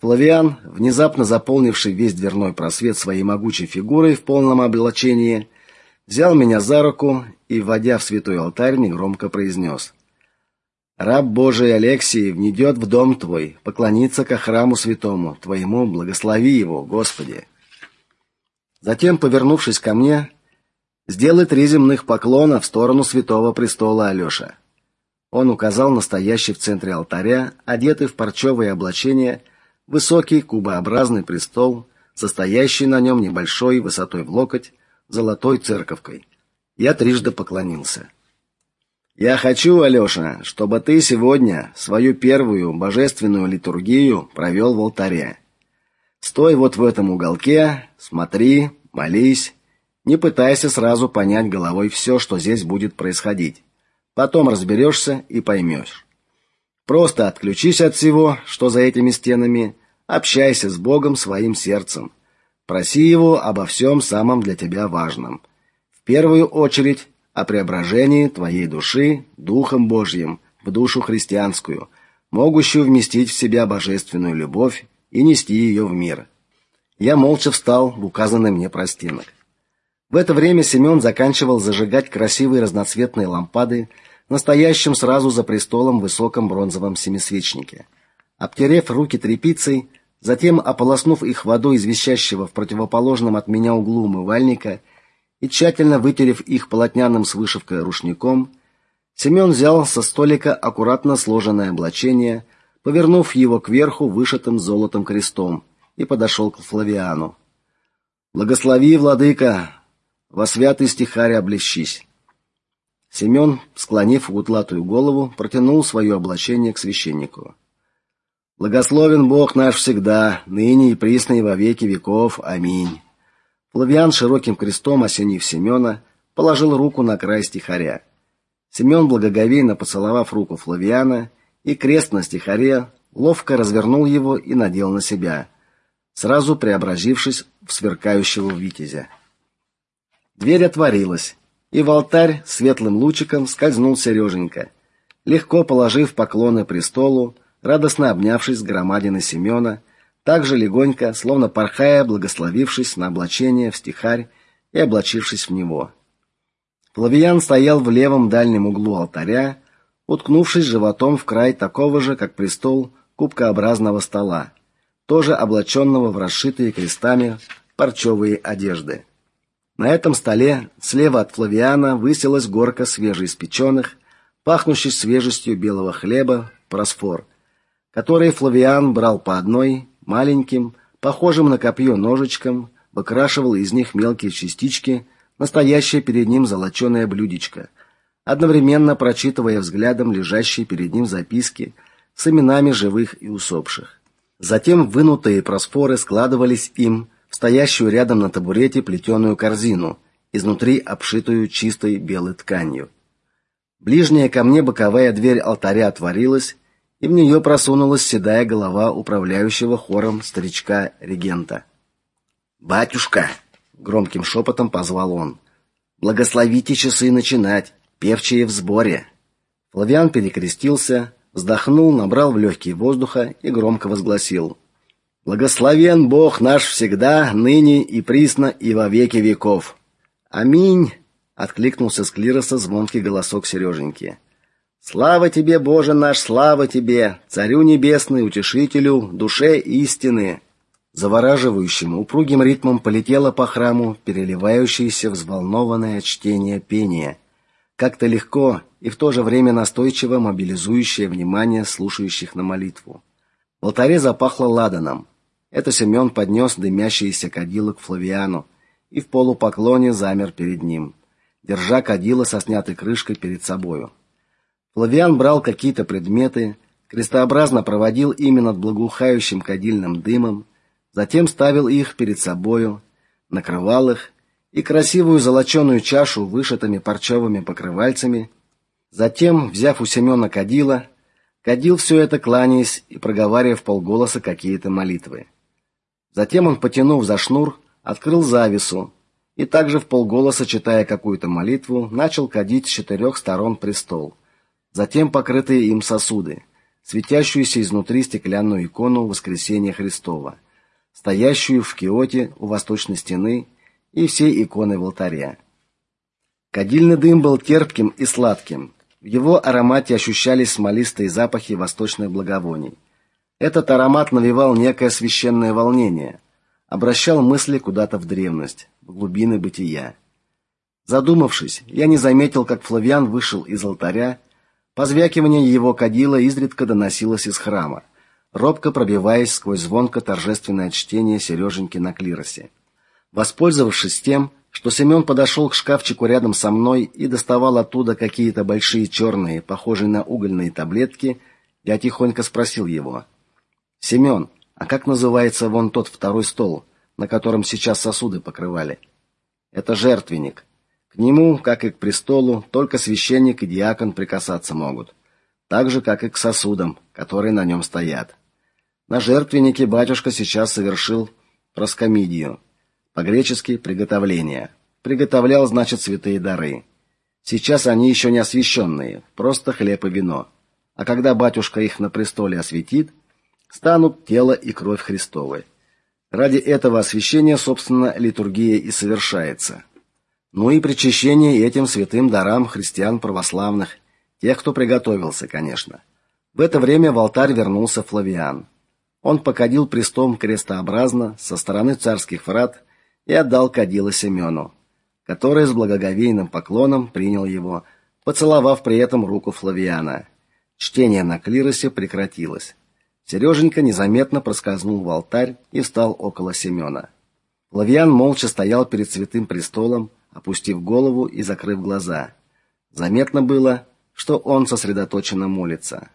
A: Флавиан, внезапно заполнивший весь дверной просвет своей могучей фигурой в полном облачении, взял меня за руку и, вводя в святой алтарь, негромко произнес «Раб Божий Алексий внедет в дом твой, поклониться ко храму святому, твоему, благослови его, Господи». Затем, повернувшись ко мне, сделай три земных поклона в сторону святого престола Алёша. Он указал на стоящий в центре алтаря, одетый в парчевое облачение, высокий кубообразный престол, состоящий на нем небольшой высотой в локоть, золотой церковкой. Я трижды поклонился. Я хочу, Алёша, чтобы ты сегодня свою первую божественную литургию провел в алтаре. Стой вот в этом уголке, смотри, молись, не пытайся сразу понять головой все, что здесь будет происходить. Потом разберешься и поймешь. Просто отключись от всего, что за этими стенами, общайся с Богом своим сердцем. Проси его обо всем самом для тебя важном. В первую очередь о преображении твоей души Духом Божьим в душу христианскую, могущую вместить в себя божественную любовь и нести ее в мир. Я молча встал в указанный мне простенок. В это время Семен заканчивал зажигать красивые разноцветные лампады на стоящем сразу за престолом высоком бронзовом семисвечнике. Обтерев руки тряпицей, затем ополоснув их водой из висящего в противоположном от меня углу умывальника и тщательно вытерев их полотняным с вышивкой рушником, Семен взял со столика аккуратно сложенное облачение, повернув его кверху вышитым золотом крестом, и подошел к Флавиану. Благослови, владыка, во святый стихарь облещись. Семен, склонив утлатую голову, протянул свое облачение к священнику. Благословен Бог наш всегда, ныне и присно и во веки веков. Аминь. Флавиан широким крестом осенив Семена, положил руку на край стихаря. Семен, благоговейно поцеловав руку Флавиана и крест на стихаре, ловко развернул его и надел на себя, сразу преобразившись в сверкающего витязя. Дверь отворилась, и в алтарь светлым лучиком скользнул Сереженька, легко положив поклоны престолу, радостно обнявшись с громадиной Семена, также легонько, словно порхая, благословившись на облачение в стихарь и облачившись в него. Флавиан стоял в левом дальнем углу алтаря, уткнувшись животом в край такого же, как престол, кубкообразного стола, тоже облаченного в расшитые крестами парчевые одежды. На этом столе слева от Флавиана высилась горка свежеиспеченных, пахнущих свежестью белого хлеба, просфор, которые Флавиан брал по одной, маленьким, похожим на копье ножичком, выкрашивал из них мелкие частички, настоящее перед ним золоченое блюдечко, одновременно прочитывая взглядом лежащие перед ним записки с именами живых и усопших. Затем вынутые просфоры складывались им в стоящую рядом на табурете плетеную корзину, изнутри обшитую чистой белой тканью. Ближняя ко мне боковая дверь алтаря отворилась, и в нее просунулась седая голова управляющего хором старичка-регента. «Батюшка!» — громким шепотом позвал он. «Благословите часы начинать, певчие в сборе!» Флавиан перекрестился, вздохнул, набрал в легкие воздуха и громко возгласил. Благословен Бог наш всегда, ныне и присно и во веки веков. Аминь, откликнулся с клироса звонкий голосок Сереженьки. Слава тебе, Боже наш, слава тебе, царю небесный, утешителю, душе истины. Завораживающим, упругим ритмом полетело по храму переливающееся взволнованное чтение пения, как-то легко и в то же время настойчиво мобилизующее внимание слушающих на молитву. В алтаре запахло ладаном. Это Семен поднес дымящиеся кадило к Флавиану и в полупоклоне замер перед ним, держа кадило со снятой крышкой перед собою. Флавиан брал какие-то предметы, крестообразно проводил ими над благоухающим кадильным дымом, затем ставил их перед собою, накрывал их и красивую золоченую чашу вышитыми парчевыми покрывальцами, затем, взяв у Семена кадило, кадил все это кланяясь и проговаривая в полголоса какие-то молитвы. Затем он, потянув за шнур, открыл завесу и также в полголоса, читая какую-то молитву, начал кадить с четырех сторон престол. Затем покрытые им сосуды, светящуюся изнутри стеклянную икону Воскресения Христова, стоящую в киоте у восточной стены и все иконы в алтаре. Кадильный дым был терпким и сладким. В его аромате ощущались смолистые запахи восточных благовоний. Этот аромат навевал некое священное волнение, обращал мысли куда-то в древность, в глубины бытия. Задумавшись, я не заметил, как Флавиан вышел из алтаря. Позвякивание его кадила изредка доносилось из храма, робко пробиваясь сквозь звонко торжественное чтение Сереженьки на клиросе. Воспользовавшись тем, что Семен подошел к шкафчику рядом со мной и доставал оттуда какие-то большие черные, похожие на угольные таблетки, я тихонько спросил его: Семен, а как называется вон тот второй стол, на котором сейчас сосуды покрывали? Это жертвенник. Нему, как и к престолу, только священник и диакон прикасаться могут, так же как и к сосудам, которые на нем стоят. На жертвеннике батюшка сейчас совершил проскомидию, по-гречески приготовление. Приготовлял, значит, святые дары. Сейчас они еще не освященные, просто хлеб и вино. А когда батюшка их на престоле осветит, станут тело и кровь Христовы. Ради этого освящения, собственно, литургия и совершается. Ну и причащение этим святым дарам христиан православных, тех, кто приготовился, конечно. В это время в алтарь вернулся Флавиан. Он покадил престом крестообразно со стороны царских врат и отдал кадило Семену, который с благоговейным поклоном принял его, поцеловав при этом руку Флавиана. Чтение на клиросе прекратилось. Сереженька незаметно проскользнул в алтарь и встал около Семена. Флавиан молча стоял перед святым престолом, опустив голову и закрыв глаза. Заметно было, что он сосредоточенно молится.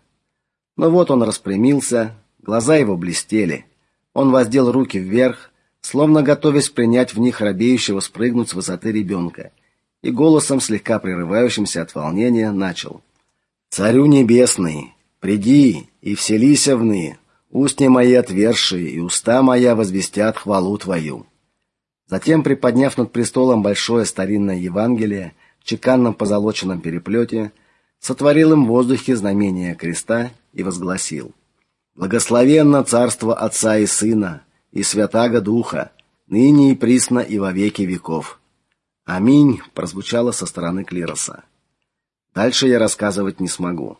A: Но вот он распрямился, глаза его блестели. Он воздел руки вверх, словно готовясь принять в них робеющего спрыгнуть с высоты ребенка, и голосом, слегка прерывающимся от волнения, начал: "Царю небесный, приди и вселися вны, устни мои отвершие, и уста моя возвестят хвалу твою". Затем, приподняв над престолом большое старинное Евангелие в чеканном позолоченном переплете, сотворил им в воздухе знамение креста и возгласил: Благословенно царство Отца и Сына и Святаго Духа, ныне и присно и во веки веков. Аминь, прозвучало со стороны клироса. Дальше я рассказывать не смогу.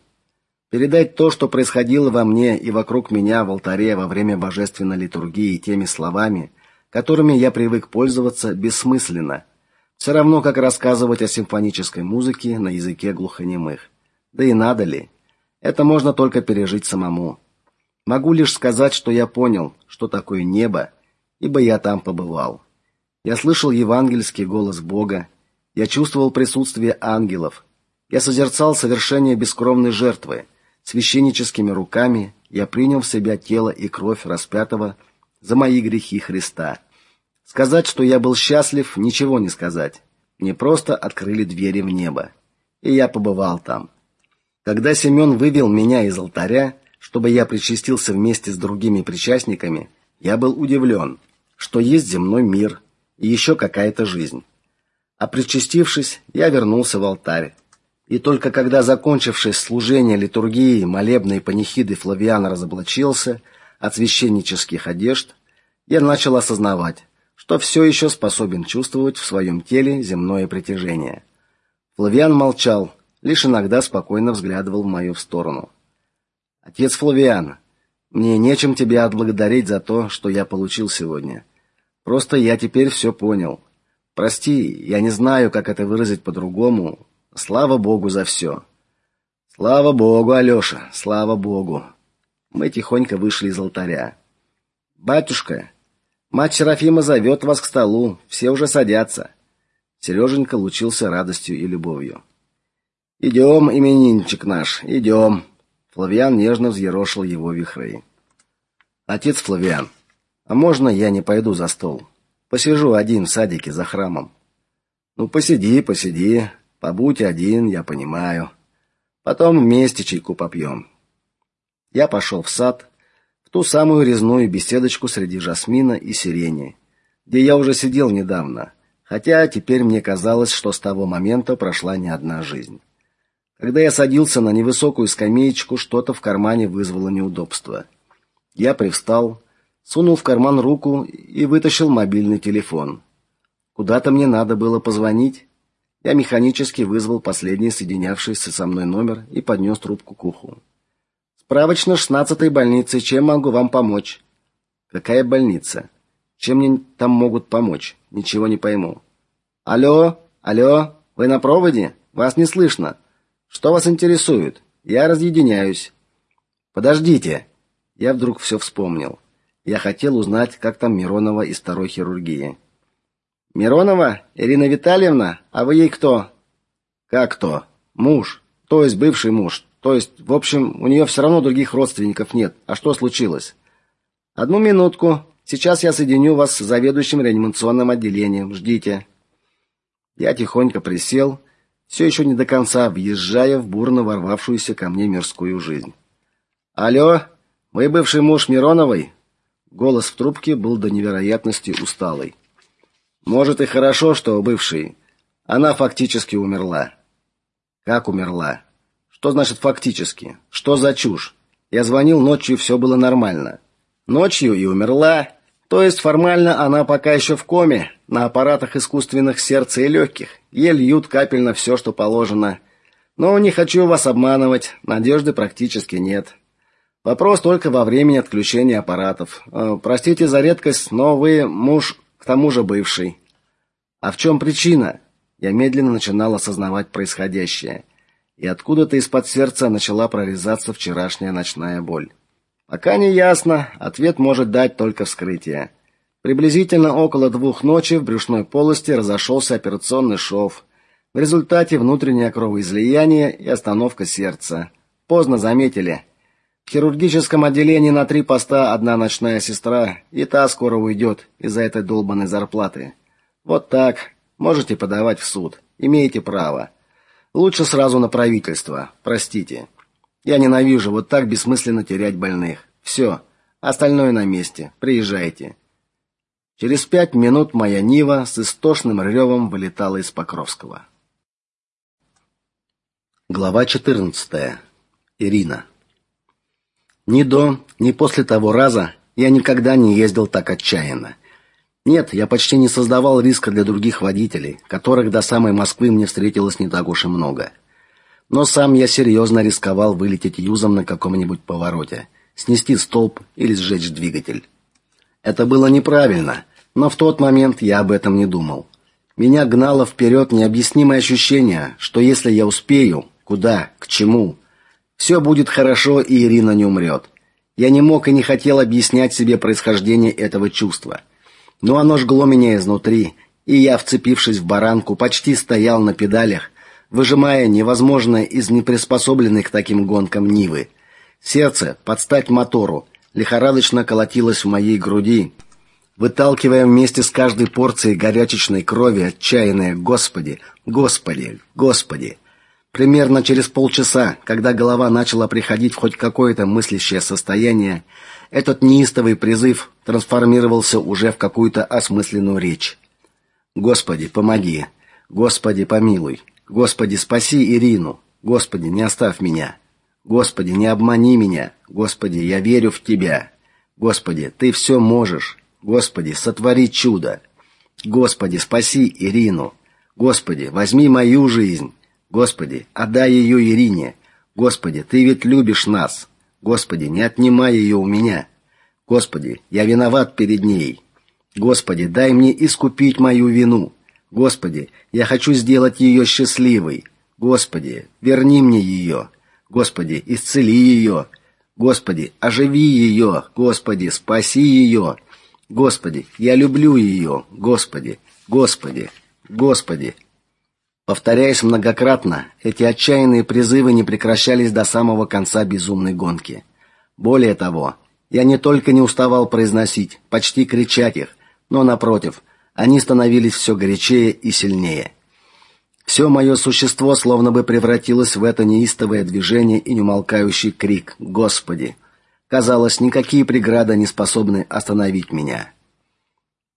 A: Передать то, что происходило во мне и вокруг меня в алтаре во время божественной литургии теми словами, которыми я привык пользоваться, бессмысленно. Все равно как рассказывать о симфонической музыке на языке глухонемых. Да и надо ли? Это можно только пережить самому. Могу лишь сказать, что я понял, что такое небо, ибо я там побывал. Я слышал евангельский голос Бога, я чувствовал присутствие ангелов. Я созерцал совершение бескровной жертвы. Священническими руками я принял в себя тело и кровь распятого за мои грехи Христа. Сказать, что я был счастлив, ничего не сказать. Мне просто открыли двери в небо, и я побывал там. Когда Семен вывел меня из алтаря, чтобы я причастился вместе с другими причастниками, я был удивлен, что есть земной мир и еще какая-то жизнь. А причастившись, я вернулся в алтарь. И только когда, закончившись служение литургии, молебной панихиды Флавиан разоблачился от священнических одежд, я начал осознавать, что все еще способен чувствовать в своем теле земное притяжение. Флавиан молчал, лишь иногда спокойно взглядывал в мою сторону. Отец Флавиан, мне нечем тебя отблагодарить за то, что я получил сегодня. Просто я теперь все понял. Прости, я не знаю, как это выразить по-другому. Слава Богу за все. Слава Богу, Алёша, слава Богу. Мы тихонько вышли из алтаря. Батюшка, мать Серафима зовет вас к столу. Все уже садятся. Сереженька лучился радостью и любовью. Идем, именинчик наш, идем. Флавиан нежно взъерошил его вихры. Отец Флавиан, а можно я не пойду за стол? Посижу один в садике за храмом. Ну посиди, посиди, побудь один, я понимаю. Потом вместе чайку попьем». Я пошел в сад, ту самую резную беседочку среди жасмина и сирени, где я уже сидел недавно, хотя теперь мне казалось, что с того момента прошла не одна жизнь. Когда я садился на невысокую скамеечку, что-то в кармане вызвало неудобство. Я привстал, сунул в карман руку и вытащил мобильный телефон. Куда-то мне надо было позвонить. Я механически вызвал последний соединявшийся со мной номер и поднес трубку к уху. Справочная шестнадцатой больницы. Чем могу вам помочь? Какая больница? Чем мне там могут помочь? Ничего не пойму. Алло? Алло? Вы на проводе? Вас не слышно. Что вас интересует? Я разъединяюсь. Подождите. Я вдруг все вспомнил. Я хотел узнать, как там Миронова из второй хирургии. Миронова? Ирина Витальевна? А вы ей кто? Как кто? Муж, то есть бывший муж. То есть, в общем, у нее все равно других родственников нет. А что случилось? Одну минутку. Сейчас я соединю вас с заведующим реанимационным отделением. Ждите. Я тихонько присел, все еще не до конца въезжая в бурно ворвавшуюся ко мне мирскую жизнь. Алло, вы бывший муж Мироновой? Голос в трубке был до невероятности усталый. Может и хорошо, что бывший. Она фактически умерла. Как умерла? Что значит фактически? Что за чушь? Я звонил ночью, все было нормально. Ночью и умерла. То есть формально она пока еще в коме, на аппаратах искусственных сердца и легких. Ей льют капельно все, что положено. Но не хочу вас обманывать, надежды практически нет. Вопрос только во времени отключения аппаратов. Э, простите за редкость, но вы муж, к тому же бывший. А в чем причина? Я медленно начинал осознавать происходящее, и откуда-то из-под сердца начала прорезаться вчерашняя ночная боль. Пока не ясно, ответ может дать только вскрытие. Приблизительно около двух ночи в брюшной полости разошелся операционный шов. В результате внутреннее кровоизлияние и остановка сердца. Поздно заметили. В хирургическом отделении на три поста одна ночная сестра, и та скоро уйдет из-за этой долбанной зарплаты. Вот так. Можете подавать в суд. Имеете право. Лучше сразу на правительство. Простите. Я ненавижу вот так бессмысленно терять больных. Все. Остальное на месте. Приезжайте. Через пять минут моя Нива с истошным ревом вылетала из Покровского. Глава 14. Ирина. Ни до, ни после того раза я никогда не ездил так отчаянно. Нет, я почти не создавал риска для других водителей, которых до самой Москвы мне встретилось не так уж и много. Но сам я серьезно рисковал вылететь юзом на каком-нибудь повороте, снести столб или сжечь двигатель. Это было неправильно, но в тот момент я об этом не думал. Меня гнало вперед необъяснимое ощущение, что если я успею, куда, к чему, все будет хорошо и Ирина не умрет. Я не мог и не хотел объяснять себе происхождение этого чувства. Но оно жгло меня изнутри, и я, вцепившись в баранку, почти стоял на педалях, выжимая невозможное из неприспособленной к таким гонкам Нивы. Сердце, под стать мотору, лихорадочно колотилось в моей груди, выталкивая вместе с каждой порцией горячечной крови отчаянное «Господи! Господи! Господи!». Примерно через полчаса, когда голова начала приходить в хоть какое-то мыслящее состояние, этот неистовый призыв трансформировался уже в какую-то осмысленную речь. Господи, помоги. Господи, помилуй. Господи, спаси Ирину. Господи, не оставь меня. Господи, не обмани меня. Господи, я верю в тебя. Господи, ты все можешь. Господи, сотвори чудо. Господи, спаси Ирину. Господи, возьми мою жизнь. Господи, отдай ее Ирине. Господи, ты ведь любишь нас. Господи, не отнимай ее у меня. Господи, я виноват перед ней. Господи, дай мне искупить мою вину. Господи, я хочу сделать ее счастливой. Господи, верни мне ее. Господи, исцели ее. Господи, оживи ее. Господи, спаси ее. Господи, я люблю ее. Господи, Господи, Господи. Повторяясь многократно, эти отчаянные призывы не прекращались до самого конца безумной гонки. Более того, я не только не уставал произносить, почти кричать их, но напротив, они становились все горячее и сильнее. Все мое существо словно бы превратилось в это неистовое движение и неумолкающий крик: "Господи!" Казалось, никакие преграды не способны остановить меня.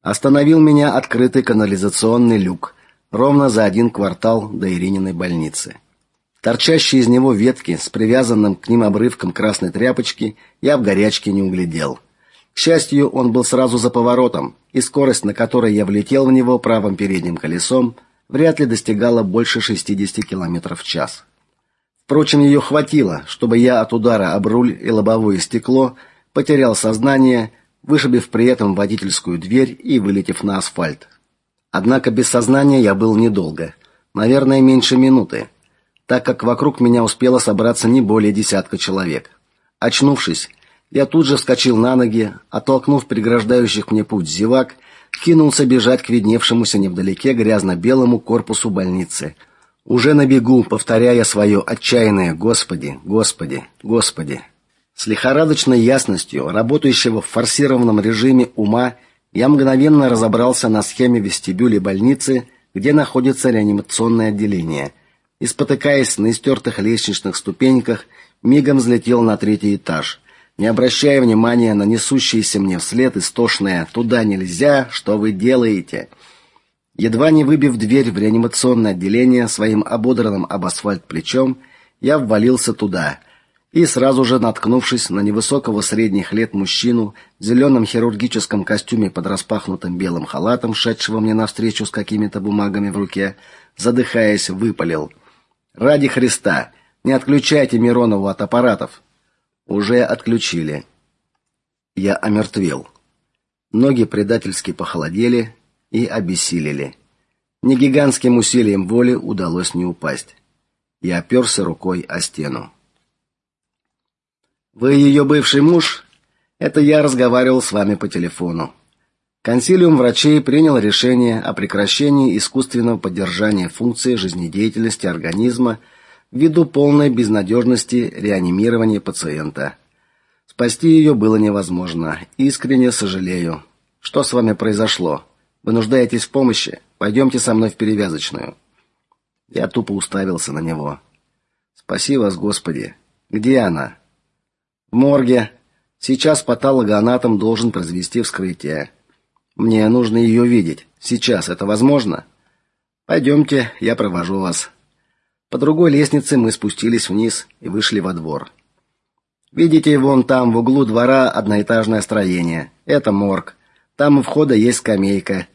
A: Остановил меня открытый канализационный люк ровно за один квартал до Ирининой больницы. Торчащие из него ветки с привязанным к ним обрывком красной тряпочки я в горячке не углядел. К счастью, он был сразу за поворотом, и скорость, на которой я влетел в него правым передним колесом, вряд ли достигала больше 60 км в час. Впрочем, ее хватило, чтобы я от удара об руль и лобовое стекло потерял сознание, вышибив при этом водительскую дверь и вылетев на асфальт. Однако без сознания я был недолго, наверное, меньше минуты, так как вокруг меня успело собраться не более десятка человек. Очнувшись, я тут же вскочил на ноги, оттолкнув преграждающих мне путь зевак, кинулся бежать к видневшемуся невдалеке грязно-белому корпусу больницы. Уже на бегу, повторяя свое отчаянное «Господи, Господи, Господи». С лихорадочной ясностью работающего в форсированном режиме ума я мгновенно разобрался на схеме вестибюля больницы, где находится реанимационное отделение, и спотыкаясь на истертых лестничных ступеньках, мигом взлетел на третий этаж, не обращая внимания на несущиеся мне вслед истошное «Туда нельзя! Что вы делаете?» Едва не выбив дверь в реанимационное отделение своим ободранным об асфальт плечом, я ввалился туда, и сразу же, наткнувшись на невысокого средних лет мужчину в зеленом хирургическом костюме под распахнутым белым халатом, шедшего мне навстречу с какими-то бумагами в руке, задыхаясь, выпалил: Ради Христа, не отключайте Миронову от аппаратов. Уже отключили. Я омертвел. Ноги предательски похолодели и обессилели. Ни гигантским усилием воли удалось не упасть. Я оперся рукой о стену. Вы ее бывший муж? Это я разговаривал с вами по телефону. Консилиум врачей принял решение о прекращении искусственного поддержания функции жизнедеятельности организма ввиду полной безнадежности реанимирования пациента. Спасти ее было невозможно. Искренне сожалею. Что с вами произошло? Вы нуждаетесь в помощи? Пойдемте со мной в перевязочную. Я тупо уставился на него. Спаси вас, Господи. Где она? В морге. Сейчас патологоанатом должен произвести вскрытие. Мне нужно ее видеть. Сейчас это возможно? Пойдемте, я провожу вас. По другой лестнице мы спустились вниз и вышли во двор. Видите, вон там в углу двора одноэтажное строение. Это морг. Там у входа есть скамейка.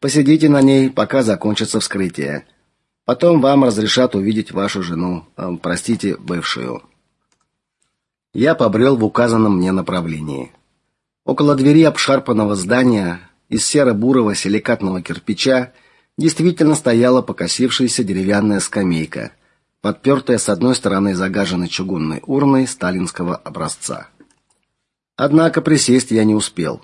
A: Посидите на ней, пока закончится вскрытие. Потом вам разрешат увидеть вашу жену, э, простите, бывшую. Я побрел в указанном мне направлении. Около двери обшарпанного здания из серо-бурого силикатного кирпича действительно стояла покосившаяся деревянная скамейка, подпертая с одной стороны загаженной чугунной урной сталинского образца. Однако присесть я не успел.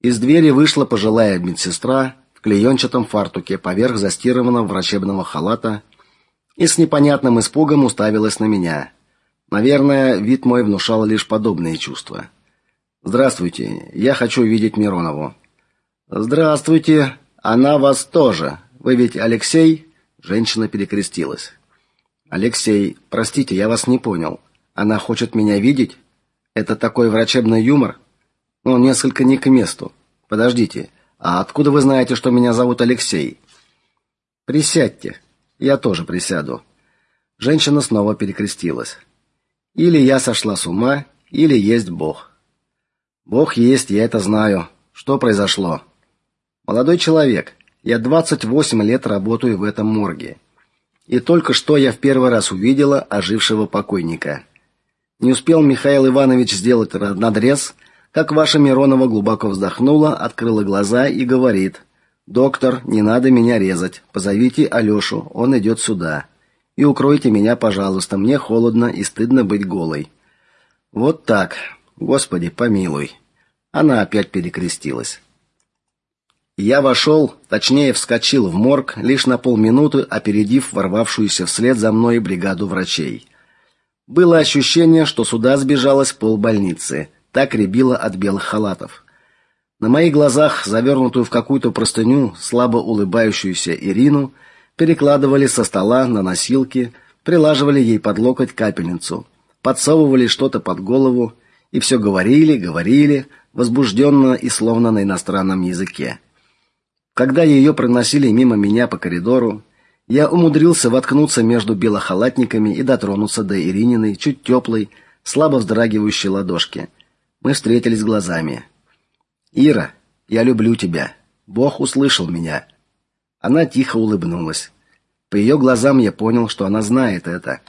A: Из двери вышла пожилая медсестра в клеенчатом фартуке поверх застиранного врачебного халата и с непонятным испугом уставилась на меня. Наверное, вид мой внушал лишь подобные чувства. Здравствуйте. Я хочу видеть Миронову. Здравствуйте. Она вас тоже. Вы ведь Алексей? Женщина перекрестилась. Алексей, простите, я вас не понял. Она хочет меня видеть? Это такой врачебный юмор? Ну, несколько не к месту. Подождите. А откуда вы знаете, что меня зовут Алексей? Присядьте. Я тоже присяду. Женщина снова перекрестилась. Или я сошла с ума, или есть Бог. Бог есть, я это знаю. Что произошло? Молодой человек, я 28 лет работаю в этом морге. И только что я в первый раз увидела ожившего покойника. Не успел Михаил Иванович сделать надрез, как ваша Миронова глубоко вздохнула, открыла глаза и говорит: "Доктор, не надо меня резать. Позовите Алёшу, он идет сюда. И укройте меня, пожалуйста, мне холодно и стыдно быть голой". Вот так. Господи, помилуй. Она опять перекрестилась. Я вошел, точнее, вскочил в морг, лишь на полминуты опередив ворвавшуюся вслед за мной бригаду врачей. Было ощущение, что сюда сбежалась полбольницы так рябило от белых халатов. На моих глазах, завернутую в какую-то простыню, слабо улыбающуюся Ирину, перекладывали со стола на носилки, прилаживали ей под локоть капельницу, подсовывали что-то под голову и все говорили, говорили, возбужденно и словно на иностранном языке. Когда ее проносили мимо меня по коридору, я умудрился воткнуться между белохалатниками и дотронуться до Ирининой чуть теплой, слабо вздрагивающей ладошки – мы встретились глазами. Ира, я люблю тебя. Бог услышал меня. Она тихо улыбнулась. По ее глазам я понял, что она знает это.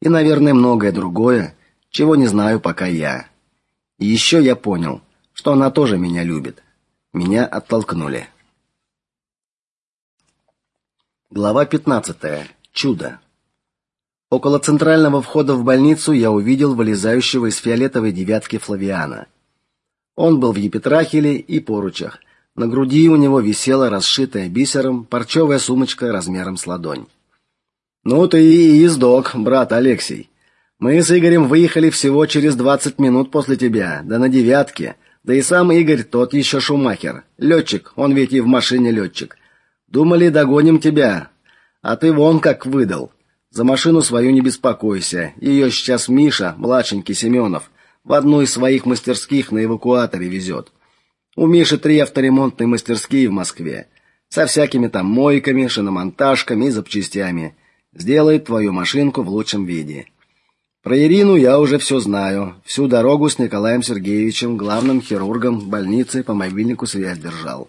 A: И, наверное, многое другое, чего не знаю пока я. И еще я понял, что она тоже меня любит. Меня оттолкнули. Глава 15. Чудо. Около центрального входа в больницу я увидел вылезающего из фиолетовой девятки Флавиана. Он был в епитрахиле и поручах. На груди у него висела расшитая бисером парчевая сумочка размером с ладонь. Ну ты и ездок, брат Алексей. Мы с Игорем выехали всего через двадцать минут после тебя, да на девятке. Да и сам Игорь тот еще шумахер, летчик, он ведь и в машине летчик. Думали, догоним тебя, а ты вон как выдал. За машину свою не беспокойся. Ее сейчас Миша, младшенький Семенов, в одну из своих мастерских на эвакуаторе везет. У Миши три авторемонтные мастерские в Москве. Со всякими там мойками, шиномонтажками и запчастями. Сделает твою машинку в лучшем виде. Про Ирину я уже все знаю. Всю дорогу с Николаем Сергеевичем, главным хирургом больницы, по мобильнику связь держал.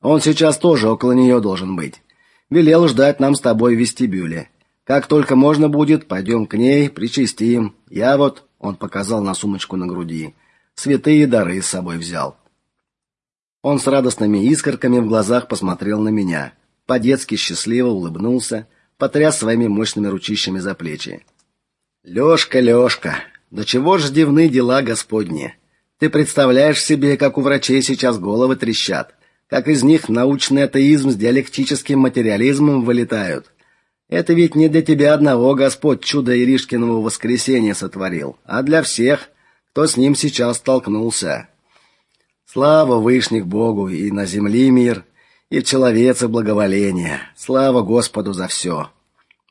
A: Он сейчас тоже около нее должен быть. Велел ждать нам с тобой в вестибюле. Как только можно будет, пойдем к ней, причастим. Я вот, он показал на сумочку на груди, святые дары с собой взял. Он с радостными искорками в глазах посмотрел на меня, по-детски счастливо улыбнулся, потряс своими мощными ручищами за плечи. Лёшка, Лёшка, до чего ж дивны дела Господни. Ты представляешь себе, как у врачей сейчас головы трещат, как из них научный атеизм с диалектическим материализмом вылетают. Это ведь не для тебя одного Господь чудо Иришкиного воскресения сотворил, а для всех, кто с ним сейчас столкнулся. Слава вышних Богу и на земле мир, и в человеце благоволение. Слава Господу за все.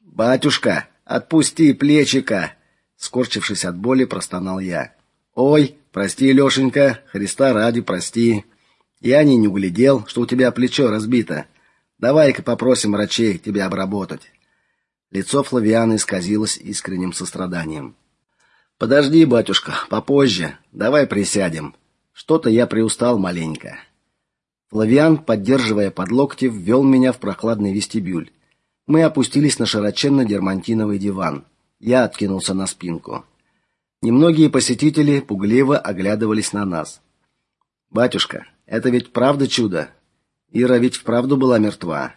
A: Батюшка, отпусти плечика, скорчившись от боли, простонал я. Ой, прости, Лёшенька, Христа ради, прости. Я не не углядел, что у тебя плечо разбито. Давай-ка попросим врачей тебя обработать. Лицо Флавианы исказилось искренним состраданием. Подожди, батюшка, попозже. Давай присядем. Что-то я приустал маленько. Флавиан, поддерживая под локти, ввел меня в прохладный вестибюль. Мы опустились на широченный дермантиновый диван. Я откинулся на спинку. Немногие посетители пугливо оглядывались на нас. Батюшка, это ведь правда чудо. Ира ведь вправду была мертва.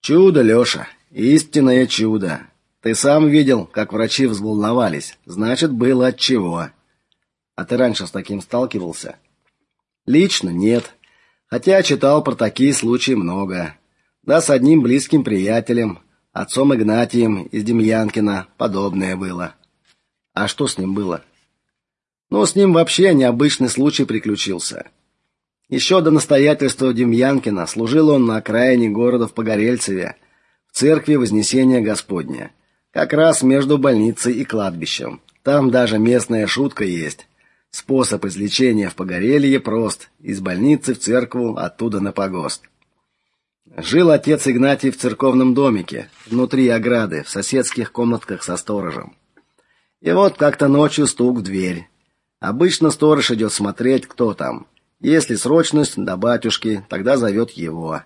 A: Чудо, Лёша, истинное чудо. Ты сам видел, как врачи взволновались. Значит, было от чего. А ты раньше с таким сталкивался? Лично нет. Хотя читал про такие случаи много. Да с одним близким приятелем, отцом Игнатием из Демьянкина, подобное было. А что с ним было? Ну, с ним вообще необычный случай приключился. Еще до настоятельства Демьянкина служил он на окраине города в Погорельцеве, в церкви Вознесения Господня, как раз между больницей и кладбищем. Там даже местная шутка есть. Способ излечения в Погорелье прост: из больницы в церковь, оттуда на погост. Жил отец Игнатий в церковном домике, внутри ограды, в соседских комнатках со сторожем. И вот как-то ночью стук в дверь. Обычно сторож идет смотреть, кто там. Если срочность до батюшки, тогда зовет его.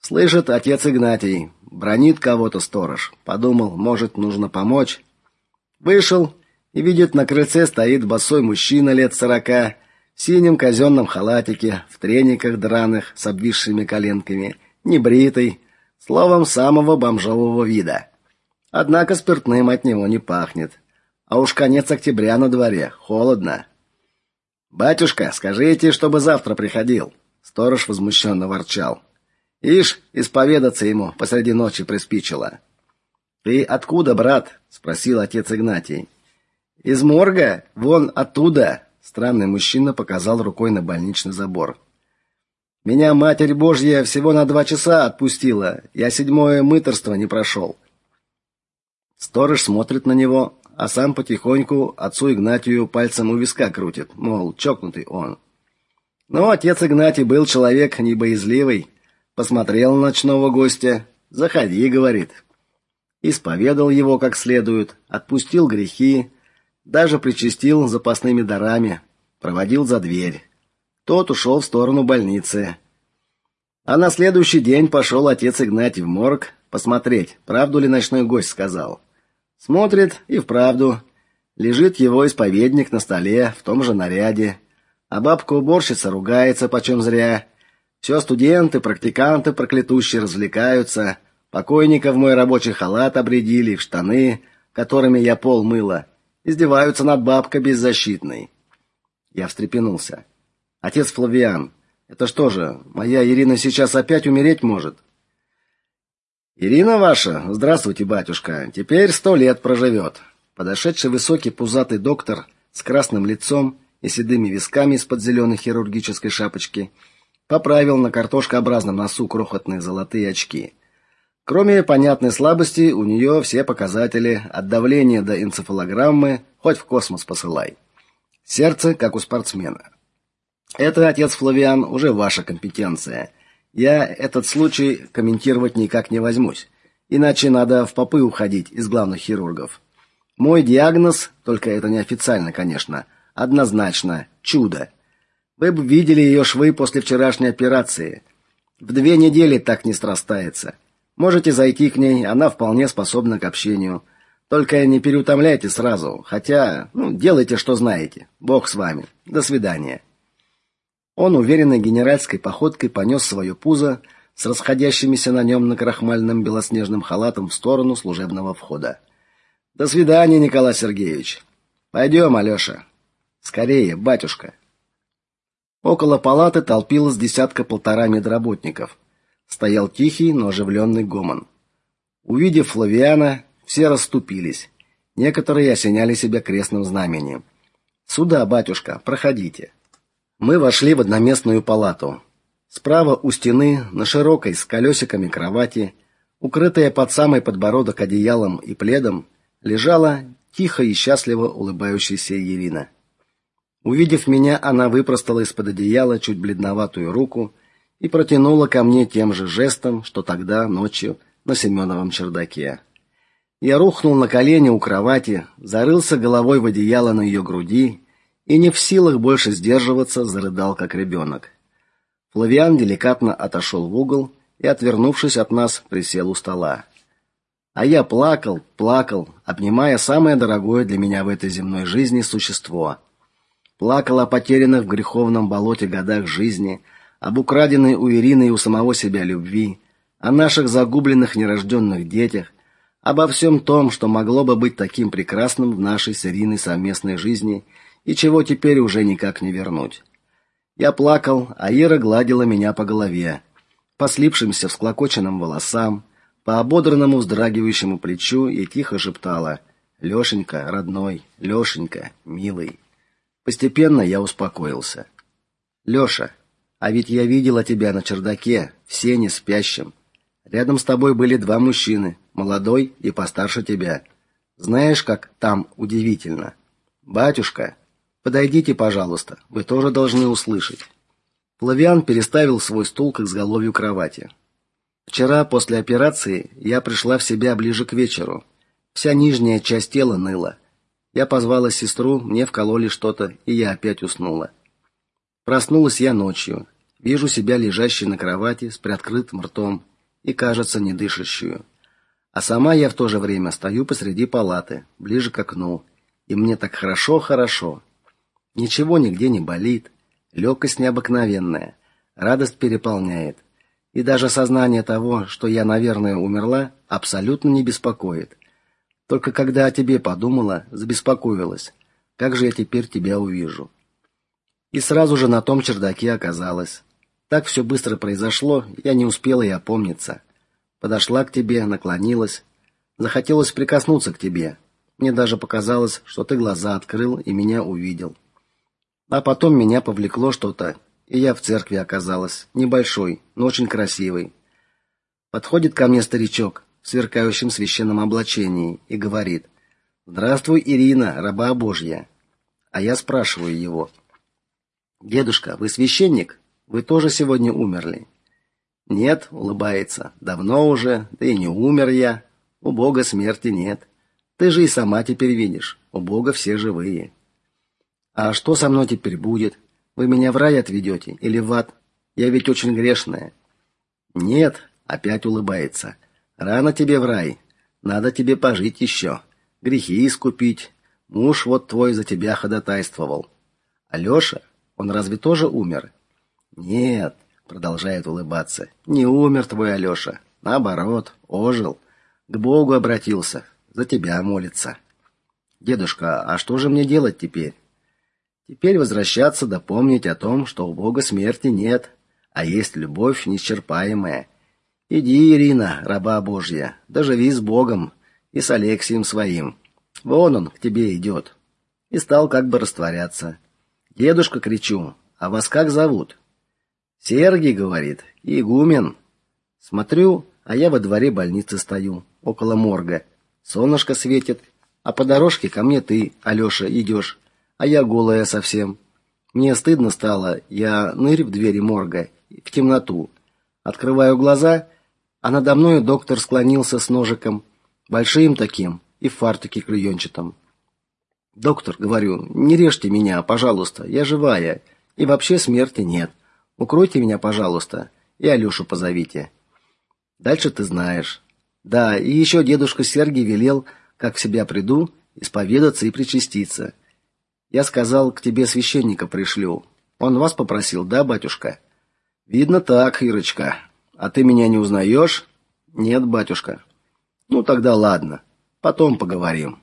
A: Слышит отец Игнатий, бронит кого-то сторож. Подумал, может, нужно помочь. Вышел и видит, на крыльце стоит босой мужчина лет сорока, в синем казенном халатике, в трениках драных с обвисшими коленками, небритый, словом, самого бомжового вида. Однако спиртным от него не пахнет. А уж конец октября на дворе, холодно. Батюшка, скажите, чтобы завтра приходил. Сторож возмущенно ворчал. Ишь, исповедаться ему посреди ночи приспичило. Ты откуда, брат? спросил отец Игнатий. Из морга, вон оттуда. Странный мужчина показал рукой на больничный забор. Меня Матерь Божья всего на два часа отпустила. Я седьмое мытарство не прошел. Сторож смотрит на него, а сам потихоньку отцу Игнатию пальцем у виска крутит, мол, чокнутый он. Но отец Игнатий был человек небоязливый, посмотрел на ночного гостя, "Заходи", говорит. Исповедал его как следует, отпустил грехи, даже причастил запасными дарами, проводил за дверь. Тот ушел в сторону больницы. А на следующий день пошел отец Игнатий в морг посмотреть, правду ли ночной гость сказал. Смотрит и вправду лежит его исповедник на столе в том же наряде, а бабка-уборщица ругается почем зря. Все студенты, практиканты проклятущие развлекаются. Покойника в мой рабочий халат обредили, в штаны, которыми я пол мыла. Издеваются над бабкой беззащитной. Я встрепенулся. Отец Флавиан, это что же, моя Ирина сейчас опять умереть может? Ирина ваша, здравствуйте, батюшка. Теперь сто лет проживет». Подошедший высокий пузатый доктор с красным лицом и седыми висками из-под зеленой хирургической шапочки поправил на картошкообразном носу крохотные золотые очки. Кроме понятной слабости, у нее все показатели от давления до энцефалограммы хоть в космос посылай. Сердце как у спортсмена. Это, отец Флавиан, уже ваша компетенция – я этот случай комментировать никак не возьмусь, иначе надо в попы уходить из главных хирургов. Мой диагноз, только это неофициально, конечно, однозначно чудо. Вы бы видели ее швы после вчерашней операции. В две недели так не срастается. Можете зайти к ней, она вполне способна к общению. Только не переутомляйте сразу, хотя, ну, делайте, что знаете. Бог с вами. До свидания. Он уверенной генеральской походкой понес свое пузо с расходящимися на нем накрахмальным белоснежным халатом в сторону служебного входа. До свидания, Николай Сергеевич. Пойдем, Алёша. Скорее, батюшка. Около палаты толпилось десятка-полтора медработников. Стоял тихий, но оживленный гомон. Увидев Флавиана, все расступились. Некоторые осеняли себя крестным знамением. "Сюда, батюшка, проходите". Мы вошли в одноместную палату. Справа у стены, на широкой с колесиками кровати, укрытая под самый подбородок одеялом и пледом, лежала тихо и счастливо улыбающаяся Ирина. Увидев меня, она выпростала из-под одеяла чуть бледноватую руку и протянула ко мне тем же жестом, что тогда ночью на Семеновом чердаке. Я рухнул на колени у кровати, зарылся головой в одеяло на ее груди и не в силах больше сдерживаться, зарыдал как ребенок. Флавиан деликатно отошел в угол и, отвернувшись от нас, присел у стола. А я плакал, плакал, обнимая самое дорогое для меня в этой земной жизни существо. Плакал о потерянных в греховном болоте годах жизни, об украденной у Ирины и у самого себя любви, о наших загубленных нерожденных детях, обо всем том, что могло бы быть таким прекрасным в нашей с Ириной совместной жизни и чего теперь уже никак не вернуть. Я плакал, а Ира гладила меня по голове, по слипшимся всклокоченным волосам, по ободранному вздрагивающему плечу и тихо шептала: "Лёшенька, родной, Лёшенька, милый". Постепенно я успокоился. Лёша, а ведь я видела тебя на чердаке, в сене спящим. Рядом с тобой были два мужчины, молодой и постарше тебя. Знаешь, как там удивительно. Батюшка, подойдите, пожалуйста. Вы тоже должны услышать. Плавиан переставил свой стул к изголовью кровати. Вчера после операции я пришла в себя ближе к вечеру. Вся нижняя часть тела ныла. Я позвала сестру, мне вкололи что-то, и я опять уснула. Проснулась я ночью. Вижу себя лежащей на кровати с приоткрытым ртом и, кажется, не дышащую. А сама я в то же время стою посреди палаты, ближе к окну, и мне так хорошо-хорошо. Ничего нигде не болит, легкость необыкновенная, радость переполняет. И даже сознание того, что я, наверное, умерла, абсолютно не беспокоит. Только когда о тебе подумала, забеспокоилась. Как же я теперь тебя увижу? И сразу же на том чердаке оказалась. Так все быстро произошло, я не успела и опомниться. Подошла к тебе, наклонилась, захотелось прикоснуться к тебе. Мне даже показалось, что ты глаза открыл и меня увидел. А потом меня повлекло что-то, и я в церкви оказалась, небольшой, но очень красивой. Подходит ко мне старичок в сверкающем священном облачении и говорит: "Здравствуй, Ирина, раба Божья". А я спрашиваю его: "Дедушка, вы священник? Вы тоже сегодня умерли?" "Нет", улыбается. "Давно уже, да и не умер я. У Бога смерти нет. Ты же и сама теперь видишь, у Бога все живые". "А что со мной теперь будет?" Вы меня в рай отведете или в ад? Я ведь очень грешная. Нет, опять улыбается. Рано тебе в рай. Надо тебе пожить еще. Грехи искупить. Муж вот твой за тебя ходатайствовал. Алёша, он разве тоже умер? Нет, продолжает улыбаться. Не умер твой Алёша. Наоборот, ожил. К Богу обратился. За тебя молится. Дедушка, а что же мне делать теперь? Теперь возвращаться да помнить о том, что у Бога смерти нет, а есть любовь неисчерпаемая. Иди, Ирина, раба Божья, доживи с Богом и с Алексием своим. Вон он к тебе идет. И стал как бы растворяться. Дедушка кричу: "А вас как зовут?" Сергий говорит: "Игумен". Смотрю, а я во дворе больницы стою, около морга. Солнышко светит, а по дорожке ко мне ты, Алёша, идешь а я голая совсем. Мне стыдно стало, я нырь в двери морга, в темноту. Открываю глаза, а надо мной доктор склонился с ножиком, большим таким, и в фартуке клеенчатом. «Доктор, — говорю, — не режьте меня, пожалуйста, я живая, и вообще смерти нет. Укройте меня, пожалуйста, и Алёшу позовите». Дальше ты знаешь. Да, и еще дедушка Сергий велел, как в себя приду, исповедаться и причаститься. Я сказал, к тебе священника пришлю. Он вас попросил, да, батюшка? Видно так, Ирочка. А ты меня не узнаешь? Нет, батюшка. Ну тогда ладно. Потом поговорим.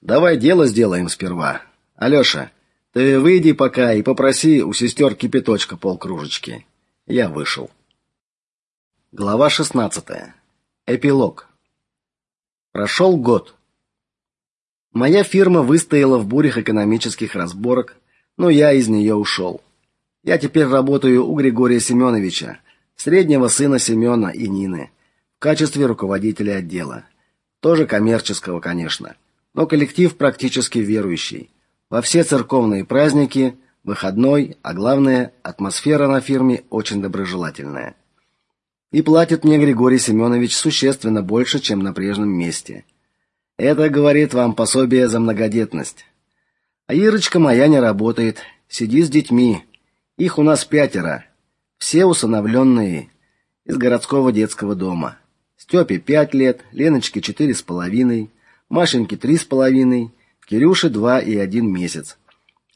A: Давай дело сделаем сперва. Алёша, ты выйди пока и попроси у сестер кипяточка полкружечки. Я вышел. Глава шестнадцатая. Эпилог. Прошел год. Моя фирма выстояла в бурях экономических разборок, но я из нее ушел. Я теперь работаю у Григория Семеновича, среднего сына Семена и Нины, в качестве руководителя отдела. Тоже коммерческого, конечно, но коллектив практически верующий. Во все церковные праздники, выходной, а главное, атмосфера на фирме очень доброжелательная. И платит мне Григорий Семенович существенно больше, чем на прежнем месте. Это говорит вам пособие за многодетность. А Ирочка моя не работает, сидит с детьми. Их у нас пятеро. Все усыновленные из городского детского дома. Степе пять лет, Леночке четыре с половиной, Машеньке три с половиной, Кирюше два и один месяц,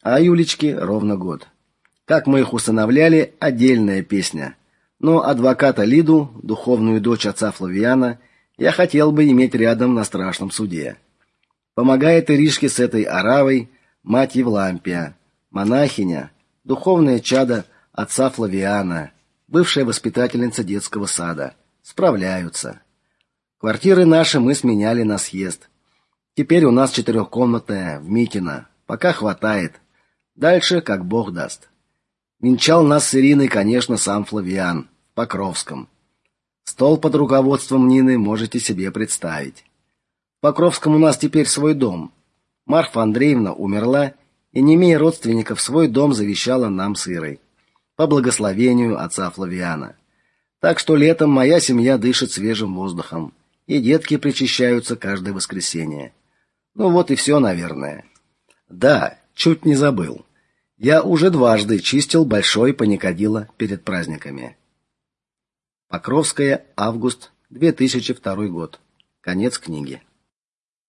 A: а Юлечке ровно год. Как мы их усыновляли отдельная песня. Но адвоката Лиду, духовную дочь отца Флавиана, я хотел бы иметь рядом на страшном суде. Помогает Иришке с этой оравой мать Евлампия, монахиня, духовное чадо отца Флавиана, бывшая воспитательница детского сада. Справляются. Квартиры наши мы сменяли на съезд. Теперь у нас четырехкомнатная в Митино. Пока хватает. Дальше как Бог даст. Венчал нас с Ириной, конечно, сам Флавиан. Покровском. Стол под руководством Нины можете себе представить. В Покровском у нас теперь свой дом. Марфа Андреевна умерла и, не имея родственников, свой дом завещала нам с Ирой. По благословению отца Флавиана. Так что летом моя семья дышит свежим воздухом, и детки причащаются каждое воскресенье. Ну вот и все, наверное. Да, чуть не забыл. Я уже дважды чистил большой паникадило перед праздниками. Покровская, август 2002 год. Конец книги.